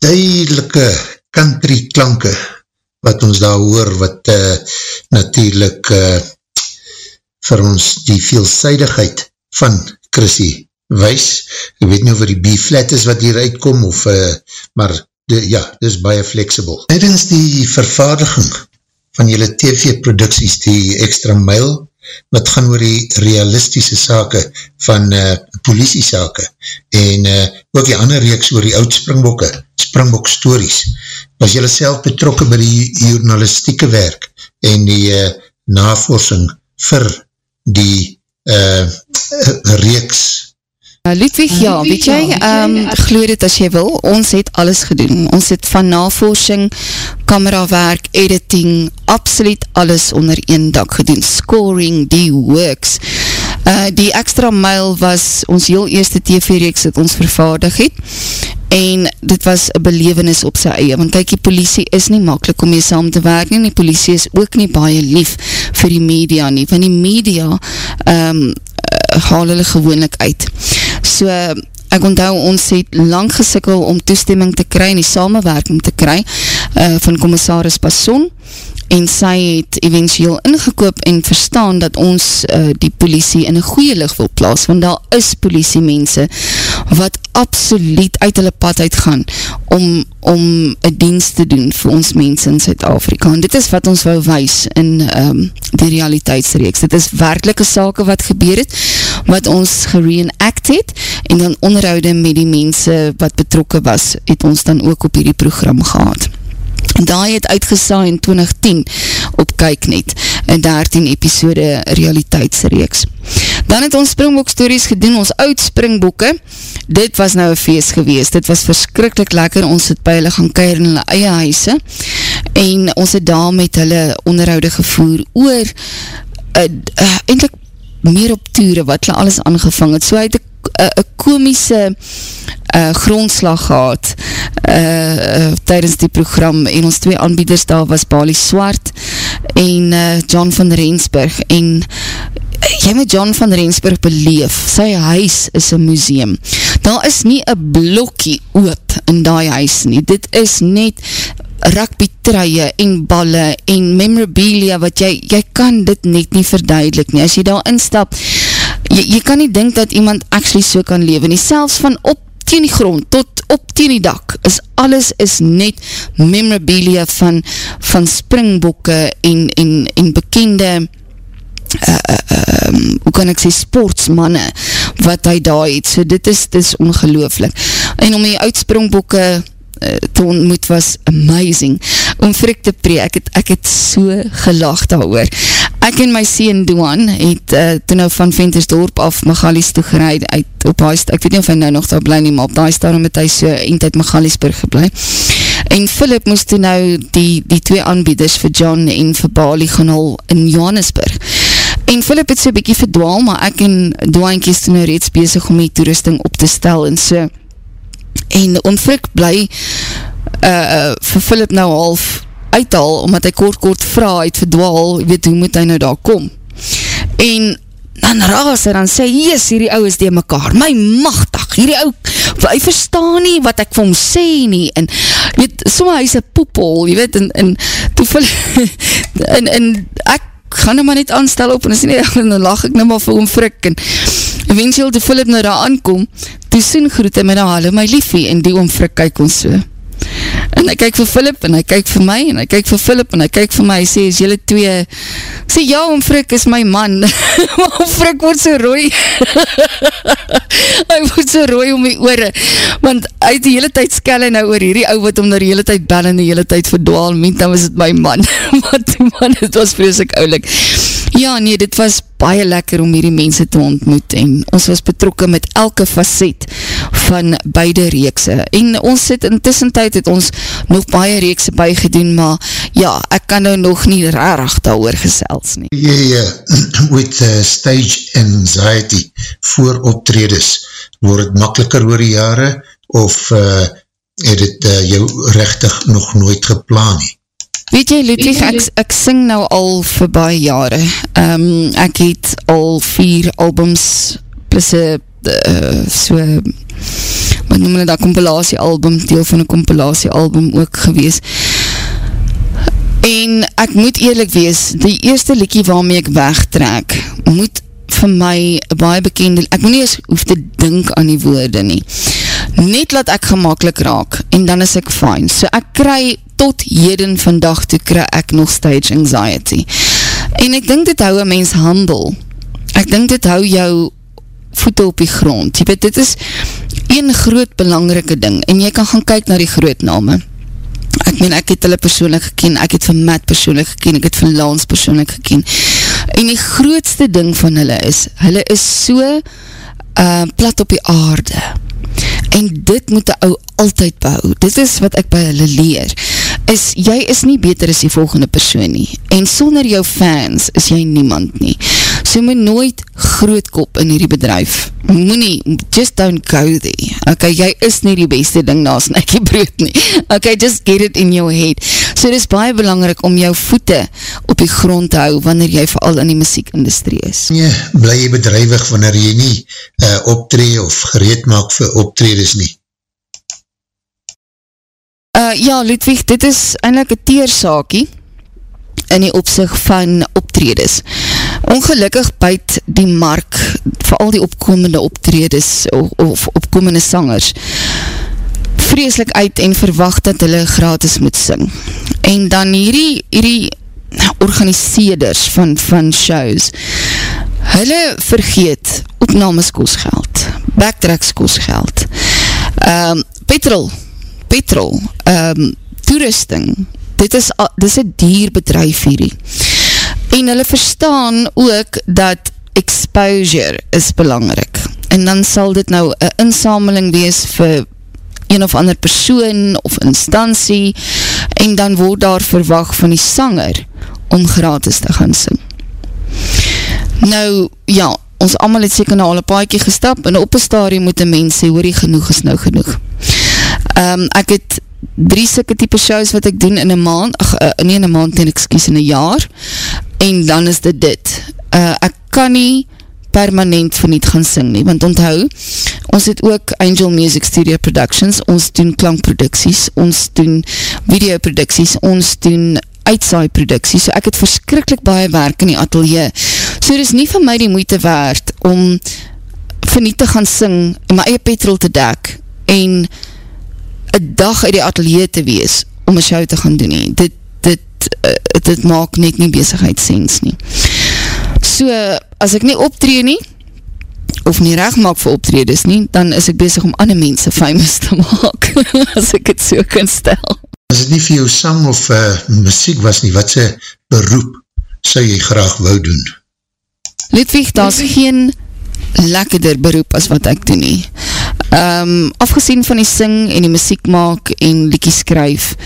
A: Duidelike country klanke wat ons daar hoor, wat uh, natuurlijk uh, vir ons die veelzijdigheid van Chrissy wees. Ek weet nie of die B-flat is wat hier uitkom, of, uh, maar de, ja, dit is baie flexible. Tijdens die vervaardiging van julle TV-producties, die extra mile, wat gaan oor die realistische sake van uh, politiesake en uh, ook die ander reeks oor die oud springbokke, springbok stories. Was jylle self betrokken by die journalistieke werk en die uh, navorsing vir die uh, reeks
B: Uh, Ludwig, ja, weet jy, um, glo dit as jy wil, ons het alles gedoen. Ons het van navorsing, camerawerk, editing, absoluut alles onder een dak gedoen. Scoring, die works. Uh, die extra mile was ons heel eerste TV-reeks dat ons vervaardig het. En dit was een belevenis op sy eie, want kyk, die politie is nie makkelijk om mee saam te werk nie, en die politie is ook nie baie lief vir die media nie, want die media um, haal hulle gewoonlik uit. So, ek onthou, ons het lang gesikkel om toestemming te kry en die samenwerking te kry uh, van commissaris Passon en sy het eventueel ingekoop en verstaan dat ons uh, die politie in een goeie licht wil plaas, want daar is politie mense wat absoluut uit hulle pad uitgaan om, om een dienst te doen vir ons mense in Zuid-Afrika. En dit is wat ons wou wees in um, die realiteitsreeks. Dit is werkelike sake wat gebeur het, wat ons gereenact het, en dan onderhoude met die mense wat betrokken was, het ons dan ook op hierdie program gehad. Daai het uitgesaai in 2010 op Kijknet, in 13 episode realiteitsreeks. Dan het ons Springbok stories gedoen, ons oud Springbokke, dit was nou een feest geweest, dit was verskrikkelijk lekker, ons het by hulle gaan keir in hulle eie huise, en ons het daar met hulle onderhoude gevoer oor, uh, uh, eindelijk meer op toere, wat hulle alles aangevang het, so hy het een komische uh, grondslag gehad uh, uh, tydens die program en ons twee aanbieders daar was Bali Swart en uh, John van Rensburg en jy moet John van Rensburg beleef, sy huis is een museum, daar is nie een blokkie oop in die huis nie, dit is net rugby truie en balle en memorabilia wat jy, jy kan dit net nie verduidelik nie, as jy daar instap jy, jy kan nie denk dat iemand actually so kan leven nie, selfs van op teen die grond tot op teen die dak is alles is net memorabilia van, van springbokke en, en, en bekende uh, uh, um, hoe kan ek sê sportsmanne wat hy daar het, so dit is, dit is ongelooflik. En om die uitspringbokke uh, te ontmoet was amazing om Frik te pre, ek het, ek het so gelag daar oor ek en my sien Doan het uh, toe nou van Ventersdorp af Magalies toe gereid uit op huis, ek weet nie of hy nou nog daar bly nie, maar op die staan met hy so eend uit Magaliesburg geblei En Philip moest toe nou die, die twee aanbieders vir John en vir Bali hal in Johannesburg. En Philip het so bykie verdwaal, maar ek en Dwaankie is toe nou reeds bezig om die toerusting op te stel en so. En onfrik bly uh, vir Philip nou half uithaal, omdat hy kort kort vraag uit verdwaal, weet hoe moet hy nou daar kom. En dan raas hy, dan sê, yes, hierdie ou is die mekaar, my machtig, hierdie ou, hy verstaan nie wat ek vir hom sê nie, en, weet, soms hy is een poepel, jy weet, en, en, toevul, en, en, ek gaan hom maar net aanstel op, en as nie, en dan lach ek nou maar vir hom frik, en, eventueel, toe Philip nou daar aankom, toe soen groet hy my nou, hallo my liefie, en die om frik kyk ons so, en hy kyk vir Philip, en hy kyk vir my, en hy kyk vir Philip, en hy kyk vir my, hy sê, is jylle twee, sê, ja, om Frik is my man, maar om Frik word so rooi, hy word so rooi om die oore, want hy het die hele tyd skelle nou oor hierdie ou wat om daar die hele tyd bel en die hele tyd verdwaal, meent, dan was het my man, maar die man, het was vreselik oulik, Ja, nee, dit was baie lekker om hierdie mense te ontmoet en ons was betrokken met elke facet van beide reekse. En ons het in tussentijd het ons nog baie reekse bygedoen, maar ja, ek kan nou nog nie rarig daar oor gesels nie.
A: Jy, uh, with uh, stage anxiety voor optredes, word het makkeliker oor die jare of uh, het het uh, jou rechtig nog nooit geplaan nie?
B: Weet jy, Ludwig, ek, ek sing nou al vir baie jare. Um, ek het al vier albums, plus a, uh, so, wat noem hulle dat, compilatie album, deel van een compilatie album ook gewees. En ek moet eerlijk wees, die eerste liekie waarmee ek wegtrek, moet vir my baie bekende, ek moet nie eens hoef te dink aan die woorde nie. Net laat ek gemakkelijk raak, en dan is ek fine. So ek kry tot heden vandag toe kry ek nog stage anxiety. En ek dink dit hou een mens handel. Ek dink dit hou jou voete op die grond. Jy weet, dit is een groot belangrike ding. En jy kan gaan kyk na die groot name. Ek meen, ek het hulle persoonlik geken, ek het vir Matt persoonlik geken, ek het vir Lance persoonlik geken. En die grootste ding van hulle is, hulle is so uh, plat op die aarde. En dit moet die ou altyd behou. Dit is wat ek by hulle leer is, jy is nie beter as die volgende persoon nie, en sonder jou fans is jy niemand nie, so moet nooit grootkop in hierdie bedrijf, moet nie, just don't go there, ok, jy is nie die beste ding naas nekkie brood nie, ok, just get it in your head, so het is baie belangrik om jou voete op die grond te hou, wanneer jy vooral in die muziekindustrie is.
A: Ja, bly jy bedrijwig wanneer jy nie uh, optree of gereed maak vir optredes nie?
B: Uh, ja, Ludwig, dit is eindelijk een teersaakie in die opzicht van optredes. Ongelukkig byt die mark vir al die opkomende optredes of, of opkomende sangers vreselik uit en verwacht dat hulle gratis moet sing. En dan hierdie, hierdie organiseerders van, van shows, hulle vergeet opnames kost geld, backtracks kost geld, um, petrol petrol, um, toerusting, dit is, dit is een dierbedrijf hierdie. En hulle verstaan ook dat exposure is belangrik. En dan sal dit nou een insameling wees vir een of ander persoon of instantie en dan word daar verwacht van die sanger om gratis te gaan sing. Nou, ja, ons allemaal het seker nou al een paaikie gestap en op een stadium moet een mens sê, hoor jy genoeg is nou genoeg um, ek het drie sikke type shows wat ek doen in een maand, ach, uh, nie in een maand, en excuse, in een jaar, en dan is dit dit. Uh, ek kan nie permanent verniet gaan sing nie, want onthou, ons het ook Angel Music Studio Productions, ons doen klankproducties, ons doen videoproducties, ons doen uitsaai producties, so ek het verskrikkelijk baie werk in die atelier, so het is nie van my die moeite waard om verniet te gaan sing, my eie petrol te dek, en een dag uit die atelier te wees om een show te gaan doen nie. Dit, dit, uh, dit maak net nie bezigheidssens nie. So, as ek nie optree nie, of nie recht maak vir optredes nie, dan is ek bezig om ander mense famous te maak, as ek het so kan stel.
A: As het nie vir jou sang of uh, muziek was nie, wat sy beroep sou jy graag wou doen?
B: Ludwig, daar is geen lekkerder beroep as wat ek doen nie. Um, afgezien van die sing en die muziek maak en liekie skryf,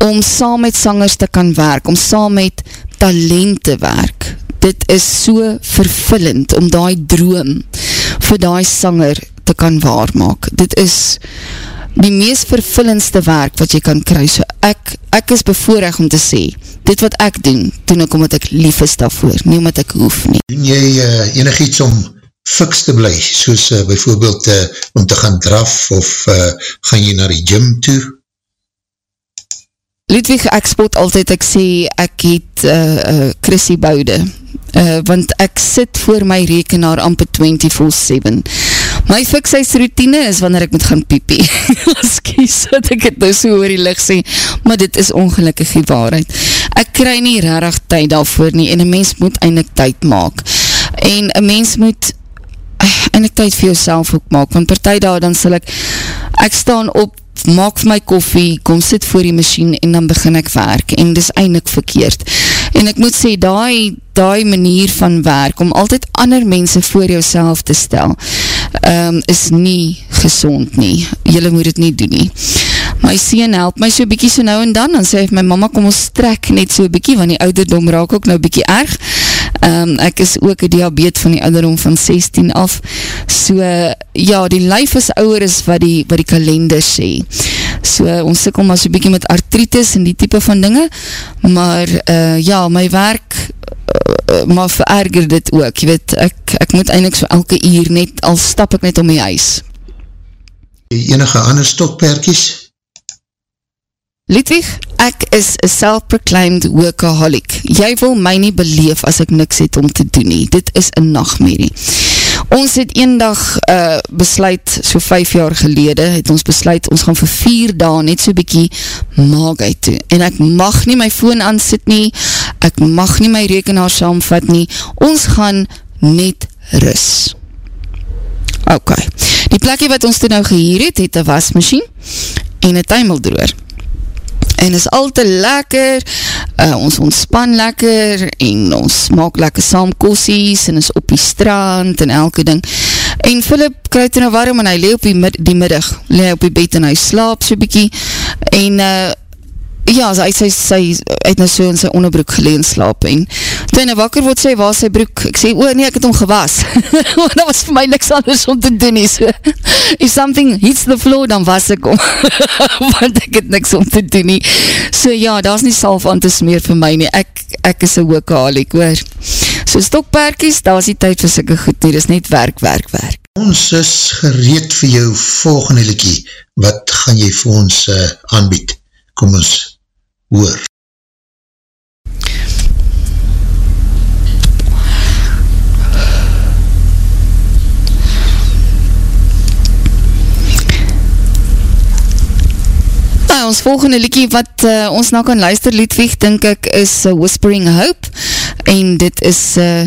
B: om saam met sangers te kan werk, om saam met talent te werk, dit is so vervullend om die droom vir die sanger te kan waarmaak. Dit is die meest vervullendste werk wat jy kan kry. So ek, ek is bevoorrecht om te sê, dit wat ek doen, doen ek omdat ek lief is daarvoor, nie omdat ek hoef nie.
A: Doen jy uh, enig iets om fiks te bly, soos uh, bijvoorbeeld uh, om te gaan draf of uh, gaan jy naar die gym toe?
B: Ludwig, ek spot altyd, ek sê, ek het uh, uh, Chrissy Boude, uh, want ek sit voor my rekenaar amper 24-7. My fikshuisroutine is wanneer ek moet gaan piepie. Skies, dat ek het nou so oor die licht sê, maar dit is ongelukkig die waarheid. Ek kry nie rarig tyd daarvoor nie, en een mens moet eindelijk tyd maak. En een mens moet eindelijk tyd vir jouself ook maak, want per tyd daar dan sal ek, ek staan op maak my koffie, kom sit voor die machine en dan begin ek werk en dis eindelijk verkeerd. En ek moet sê, die, die manier van werk, om altyd ander mense voor jouself te stel, um, is nie gezond nie. Julle moet het nie doen nie. My sien help my so bykie so nou en dan, dan sê my mama kom ons trek net so bykie, want die ouderdom raak ook nou bykie erg. Um, ek is ook een diabeet van die ouderdom van 16 af. So, ja, die lijf is ouwer is wat die, wat die kalender sê. So, ons sikkel maar so bykie met artritis en die type van dinge, maar uh, ja, my werk uh, maar vererger dit ook, jy weet, ek, ek moet eindelijk so elke uur net, al stap ek net om my huis.
A: Enige ander stokperkies?
B: Ludwig, ek is a self-proclaimed workaholic. Jy wil my nie beleef as ek niks het om te doen nie. Dit is een nachtmerrie. Ons het een dag uh, besluit, so vijf jaar gelede, het ons besluit, ons gaan vir vier dagen net so bykie maag uit toe. En ek mag nie my phone aansit nie, ek mag nie my rekenaar saamvat nie, ons gaan net rus. Ok, die plekje wat ons toe nou gehier het, het een wasmachine en een tuimeldroer en is al te lekker, uh, ons ontspan lekker, en ons maak lekker saam kossies, en is op die strand, en elke ding, en Philip kruid in nou warm, en hy lee op die, mid die middag, lee op die bed, en hy slaap so bykie, en uh, ja, hy sy, sy, uit nou so in sy onderbroek geleen slaap, en toe hy nou wakker word, sê, waar sy broek? Ek sê, o nee, ek het hom gewas, want dat was vir my niks anders om te doen, nie, so, if something hits the floor, dan was ek om, want ek het niks om te doen, nie, so ja, daar is nie salf aan te smeer vir my, nie, ek, ek is een workaholic, hoor, so stokperkies, daar is die tyd vir sikke goed, nie, dit is net werk, werk, werk.
A: Ons is gereed vir jou volgende liekie, wat gaan jy vir ons uh, aanbied? Kom ons hoor.
B: Nou, ons volgende liedje wat uh, ons nou kan luister, Liedweg, denk ek, is uh, Whispering Hope, en dit is, uh,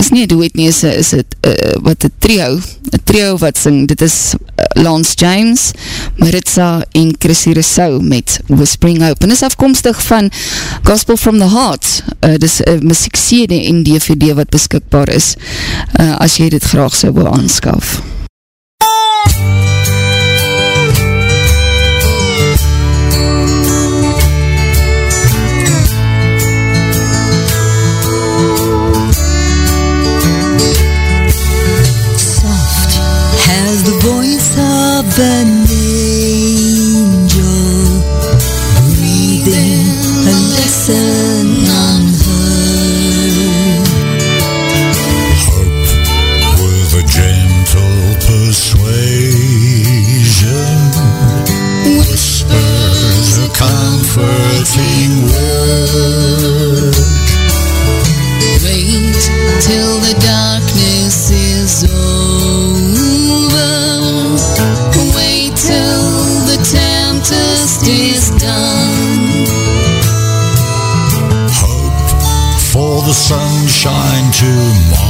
B: is nie duet nie, is, is het, uh, wat een trio, een trio wat sing, dit is uh, Lance James, Maritza en Chrissy Rousseau met Whispering Hope, en is afkomstig van Gospel from the Heart, uh, dit is een muziekseede en DVD wat beskikbaar is, uh, as jy dit graag so wil aanskaf.
D: An angel breathing a lesson unheard.
E: Hope with a gentle persuasion whispers a comforting word.
D: Done.
E: Hope for the sunshine tomorrow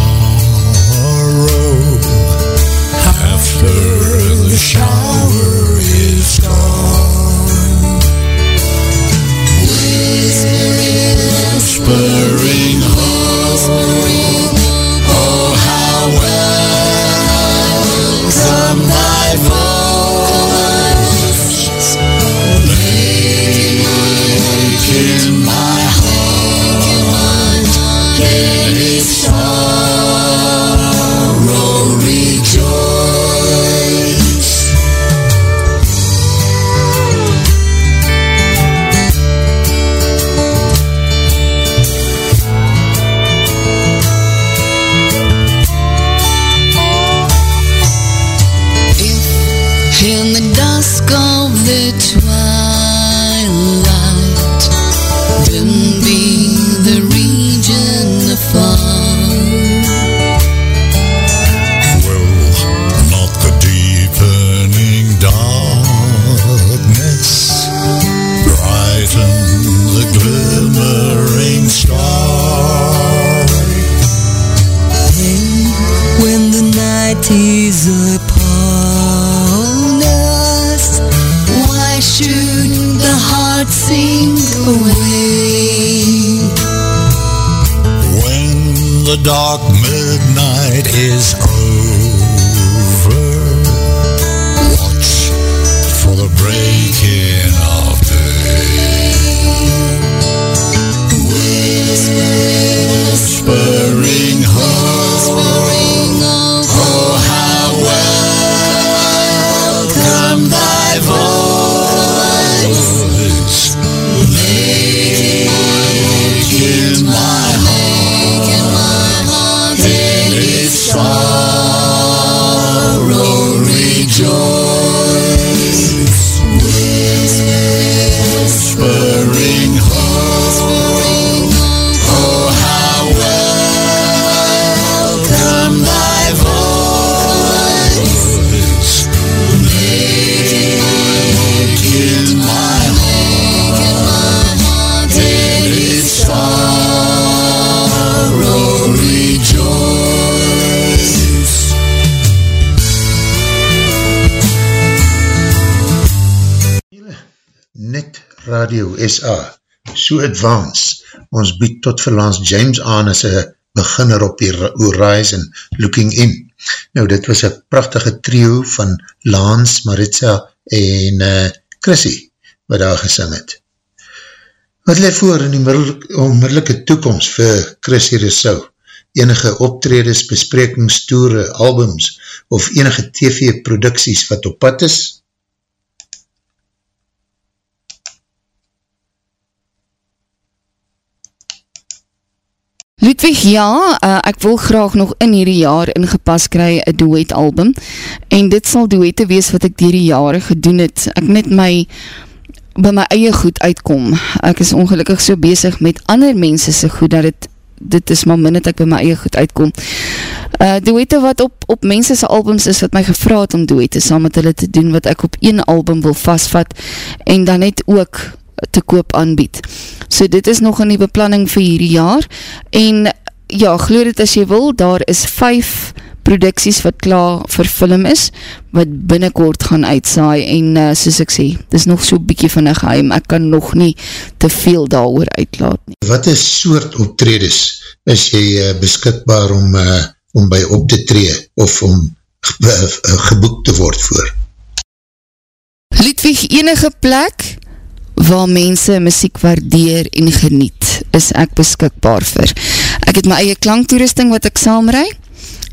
A: Radio SA, so advanced, ons bied tot verlaans James aan as een beginner op die horizon, looking in. Nou, dit was een prachtige trio van Lance, Maritza en uh, Chrissy, wat daar gesing het. Wat leef voor in die onmiddellike toekomst vir Chrissy Rousseau? Enige optredes, besprekings, toere, albums of enige TV-producties wat op pad is?
B: Ludwig, ja, uh, ek wil graag nog in hierdie jaar ingepas kry een duet album en dit sal duette wees wat ek dier die jare gedoen het. Ek net my by my eie goed uitkom. Ek is ongelukkig so bezig met ander mense se goed dat het, dit is maar min dat ek by my eie goed uitkom. Uh, duette wat op, op mense se albums is wat my gevraad om duette saam met hulle te doen wat ek op een album wil vastvat en dan net ook te koop aanbied. So dit is nog in die beplanning vir hierdie jaar. En ja, geloof dit as jy wil, daar is 5 producties wat klaar vir film is, wat binnenkort gaan uitsaai. En uh, soos ek sê, dit is nog so bykie van een geheim, ek kan nog nie te veel daar oor uitlaat nie.
A: Wat is soort optredes? Is jy uh, beskikbaar om, uh, om by op te tree of om ge uh, geboek te word voor?
B: Ludwig, enige plek waar mense muziek waardeer en geniet, is ek beskikbaar vir. Ek het my eie klanktoerusting wat ek saamrij,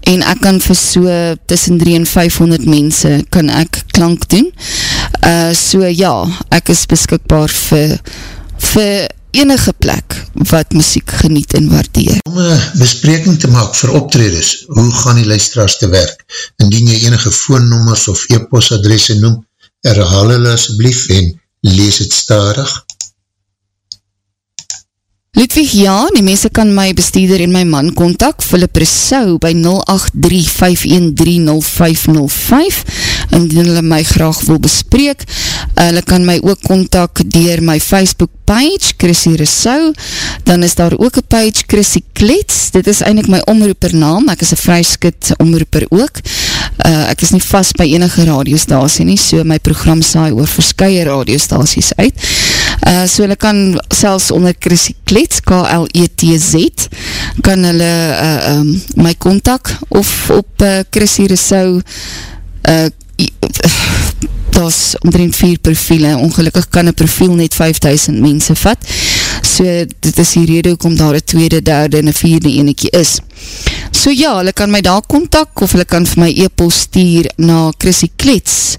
B: en ek kan vir so tussen 3 en 500 mense kan ek klank doen. Uh, so ja, ek is beskikbaar vir, vir enige plek wat muziek geniet en waardeer.
A: Om een bespreking te maak vir optredes, hoe gaan die luisteraars te werk? Indien jy enige foonnommers of e-postadresse noem, herhaal hulle asblief en lees het starig.
B: Ludwig, ja, die mense kan my bestuurder en my man kontak, Philip Rousseau by 083-513-0505 indien hulle my graag wil bespreek. Hulle kan my ook kontak dier my Facebook page, Chrissy Rousseau, dan is daar ook een page, Chrissy Klets, dit is eindelijk my omroeper naam, ek is een vryskit omroeper ook, uh, ek is nie vast by enige radiostasie nie, so my program saai oor verskye radiostasies uit, uh, so hulle kan selfs onder Chrissy Klets, K-L-E-T-Z, kan hulle uh, um, my kontak, of op uh, Chrissy Rousseau, uh, daar is omdreend vier profiele, ongelukkig kan een profiel net 5000 mense vat, so dit is die rede ook om daar een tweede, derde en een vierde enekie is. So ja, hulle kan my daar kontak, of hulle kan vir my e-post stuur na Chrissy Klets,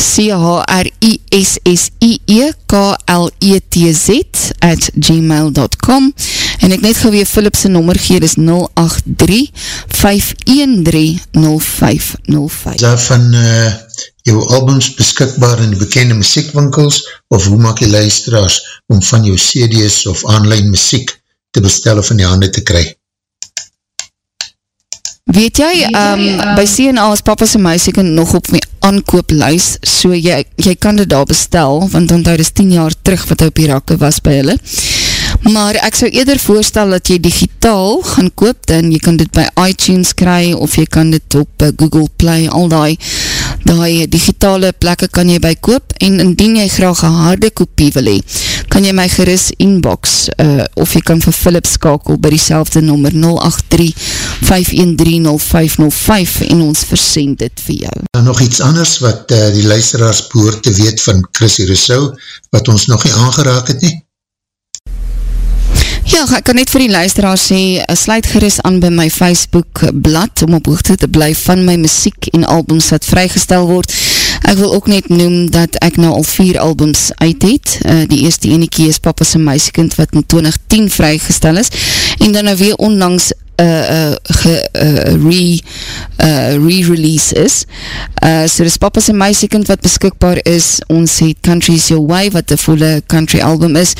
B: C-H-R-I-S-S-I-E-K-L-E-T-Z at gmail.com en ek net gewee Philipse nommer gee, dis 083-513-0505.
A: Is daar van uh, jou albums beskikbaar in die bekende muziekwinkels, of hoe maak jy luisteraars om van jou CD's of online muziek te bestel of in die hande te kry?
B: Weet jy, um, by CNA is papa's en muis, ek nog op my aankoop luis, so jy, jy kan dit daar bestel, want onthou, dit is 10 jaar terug wat hy op die rakke was by hulle. Maar ek sou eerder voorstel dat jy digitaal gaan koop, dan jy kan dit by iTunes kry, of jy kan dit op uh, Google Play, al die die digitale plekke kan jy by koop en indien jy graag een harde kopie wil hee, kan jy my geris inbox uh, of jy kan vir Philip skakel by die selfde nummer 083-513-0505 en ons versend dit vir jou.
A: Nou, nog iets anders wat uh, die luisteraars behoor te weet van Chrissy Rousseau, wat ons nog nie aangeraak het nie?
B: Ja, ek kan net vir die luisteraar sê, eh, sluit geris aan by my Facebook blad om op hoogte te bly van my muziek en albums wat vrygestel word. Ek wil ook net noem dat ek nou al vier albums uit het. Uh, die eerste eniekie is Papa's en Meisiekind wat in 2010 vrygestel is. En dan nou weer onlangs uh, ge, uh, re, uh, re-release is. Uh, so dis Papa's en Meisiekind wat beskikbaar is. Ons het Country's Your Way wat die volle country album is.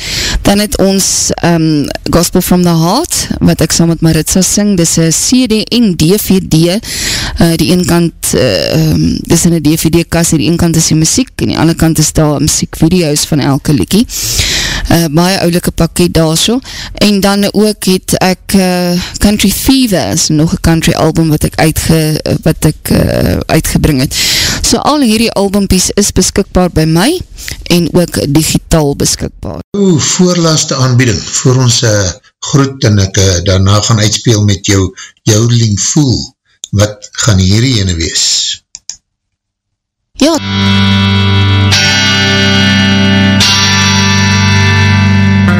B: Dan het ons um, Gospel from the Heart wat ek saam met Maritza sing. Dis een CD en DVD. Uh, die ene kant uh, um, dis in een DVD kas, die ene kant is die muziek en die andere kant is daar muziekvideo's van elke liekie. Uh, baie oulike pakket daar so. En dan ook het ek uh, Country Fever is nog een country album wat ek, uitge, wat ek uh, uitgebring het. So al hierdie albumpies is beskikbaar by my en ook digitaal beskikbaar.
A: O, voorlaaste aanbieding, voor ons uh, groet en ek uh, daarna gaan uitspeel met jou Jodeling Fool. Wat gaan hierdie ene wees?
B: Ja.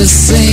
D: the same.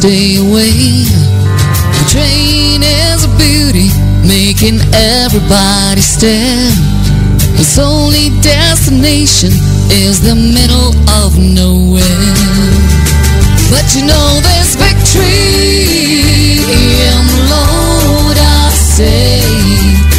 D: Stay away. The train is a beauty, making everybody stare. Its only destination is the middle of nowhere. But you know there's victory in the Lord, I say.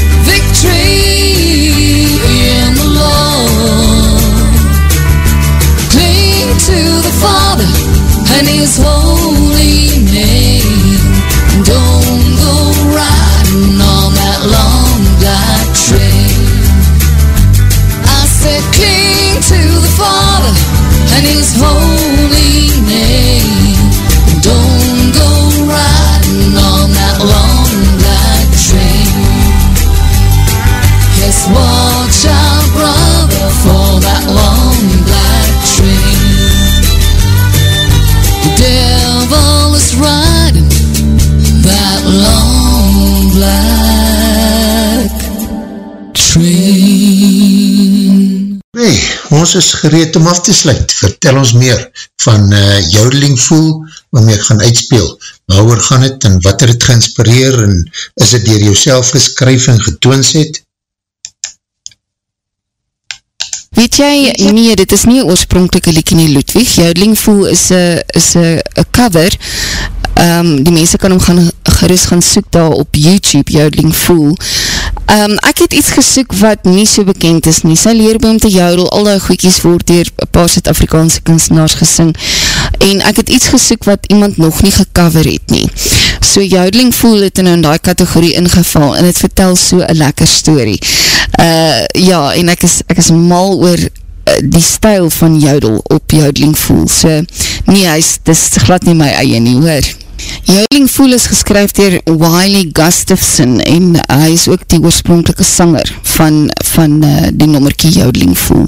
A: Ons is gereed om af te sluit. Vertel ons meer van uh, Jodeling Fool, waarmee ek gaan uitspeel. Waar gaan het en wat het het geinspireer en is het dier jouself geskryf en getoons het?
B: Weet jy, nee, dit is nie oorspronkelike liekie nie, Ludwig. Jodeling Fool is een cover um, die mense kan hom gaan gerust gaan soek daar op YouTube, Joudling Fool. Um, ek het iets gesoek wat nie so bekend is nie. Sy leerboom te joudel, al die goeikies word dier paar Zuid-Afrikaanse kunstenaars gesing. En ek het iets gesoek wat iemand nog nie gecover het nie. So Joudling Fool het in die kategorie ingeval en het vertel so een lekker story. Uh, ja, en ek is, ek is mal oor uh, die stijl van joudel op Joudling Fool. So, nee, hy is, dis glad nie my eie nie, hoor. Jouling Fool is geskryf dier Wiley Gustafson en hy is ook die oorspronkelike sanger van, van uh, die nommerkie Jouling Fool.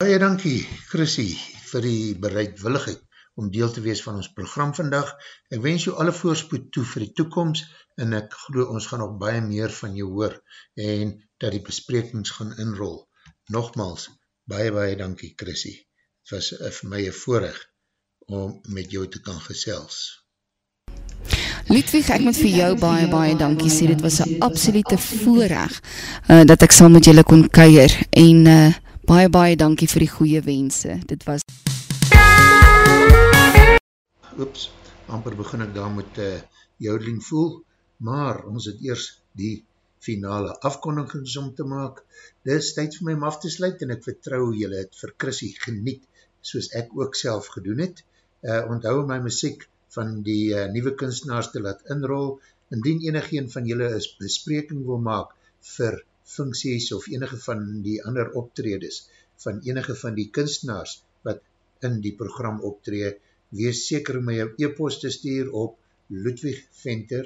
A: Baie dankie Chrissy vir die bereidwilligheid om deel te wees van ons program vandag. Ek wens jou alle voorspoed toe vir die toekomst en ek geloof ons gaan nog baie meer van jou hoor en dat die besprekings gaan inrol. Nogmaals, baie baie dankie Chrissy. Het was vir my een voorrecht om met jou te kan gesels.
B: Ludwig, ek moet vir jou baie, baie dankie sê, dit was een absolute voorrecht uh, dat ek sal met julle kon keier en uh, baie, baie dankie vir die goeie wense, dit was
A: Oeps, amper begin ek daar met uh, Joudling voel, maar ons het eers die finale afkondigings om te maak, dit is tyd vir my om af te sluit en ek vertrou julle het vir Chrissy geniet, soos ek ook self gedoen het, uh, onthou my muziek van die uh, nieuwe kunstenaars te laat inrol, indien enig een van julle is bespreking wil maak vir funksies of enige van die ander optredes van enige van die kunstenaars wat in die program optree, wees seker om my jou e-post te stuur op ludwigventer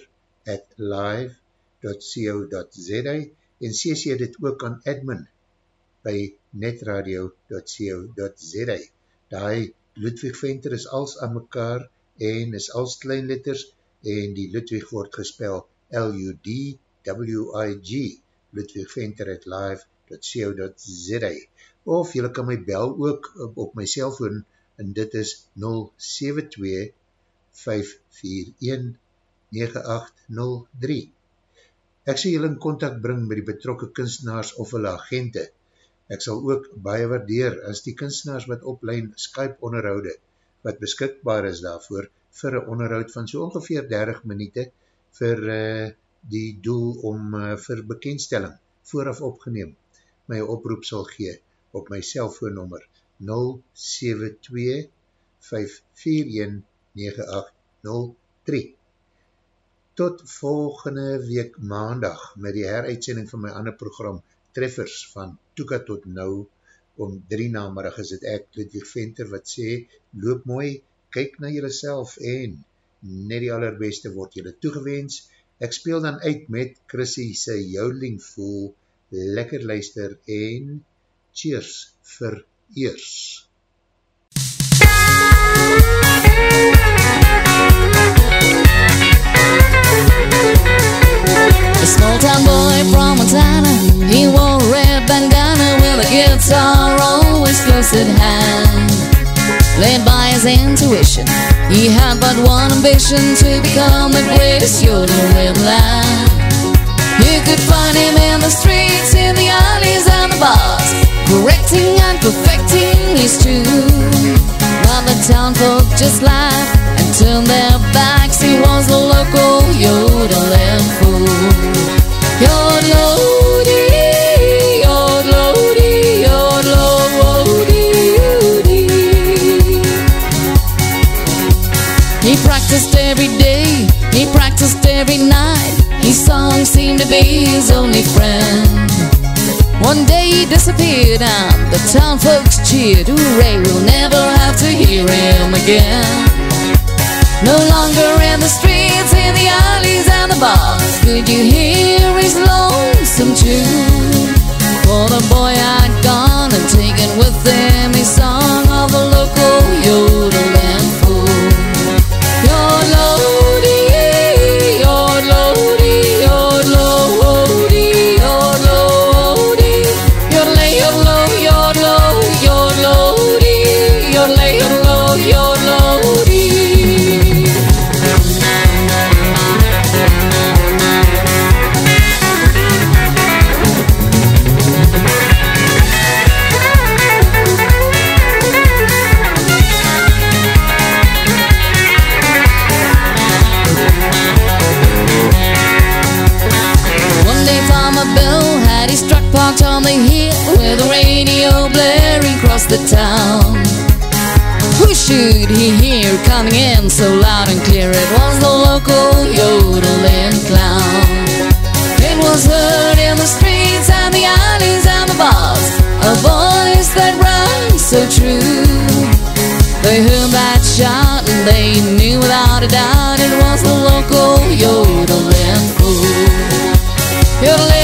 A: at live.co.za en cc dit ook aan admin by netradio.co.za Daai Ludwig Venter is als aan mekaar en is als klein letters en die Ludwig word gespel L-U-D-W-I-G Ludwig Venter at live.co.za of jylle kan my bel ook op, op my cellfoon en dit is 072-541-9803 Ek sê jylle in contact bring met die betrokke kunstenaars of hulle agente. Ek sal ook baie waardeer as die kunstenaars wat oplein Skype onderhoude wat beskikbaar is daarvoor vir een onderhoud van so ongeveer 30 minuute vir uh, die doel om uh, vir bekendstelling vooraf opgeneem. My oproep sal gee op my cellfoonnummer 072-541-9803 Tot volgende week maandag met die heruitsending van my ander program Treffers van Toeka tot Nou om drie namerig is het ek, Ludwig Venter, wat sê, loop mooi, kyk na jylle self en net die allerbeste word jylle toegewens. Ek speel dan uit met Chrissy sy jouling voel, lekker luister en cheers vir eers.
D: A small town boy from Montana He wore a red bandana With a guitar always close at hand. Led by his intuition He had but one ambition To become the greatest yodeler in the land. You could find him in the streets In the alleys and the bars Correcting and perfecting his tune While the town folk just laughed And turned their backs He was the local yodeling to be his only friend. One day he disappeared and the town folks cheered. Hooray, we'll never have to hear him again. No longer in the streets, in the alleys and the bars Could you hear his lonesome tune For the boy had gone and taken with him His song of the local yodeling
B: should he hear coming in so loud and clear? It was the local yodeling clown. It was heard in the streets and the alleys and the bars, a voice that rang so true. They heard that shout and they knew without a doubt it was the local yodeling fool. Yodeling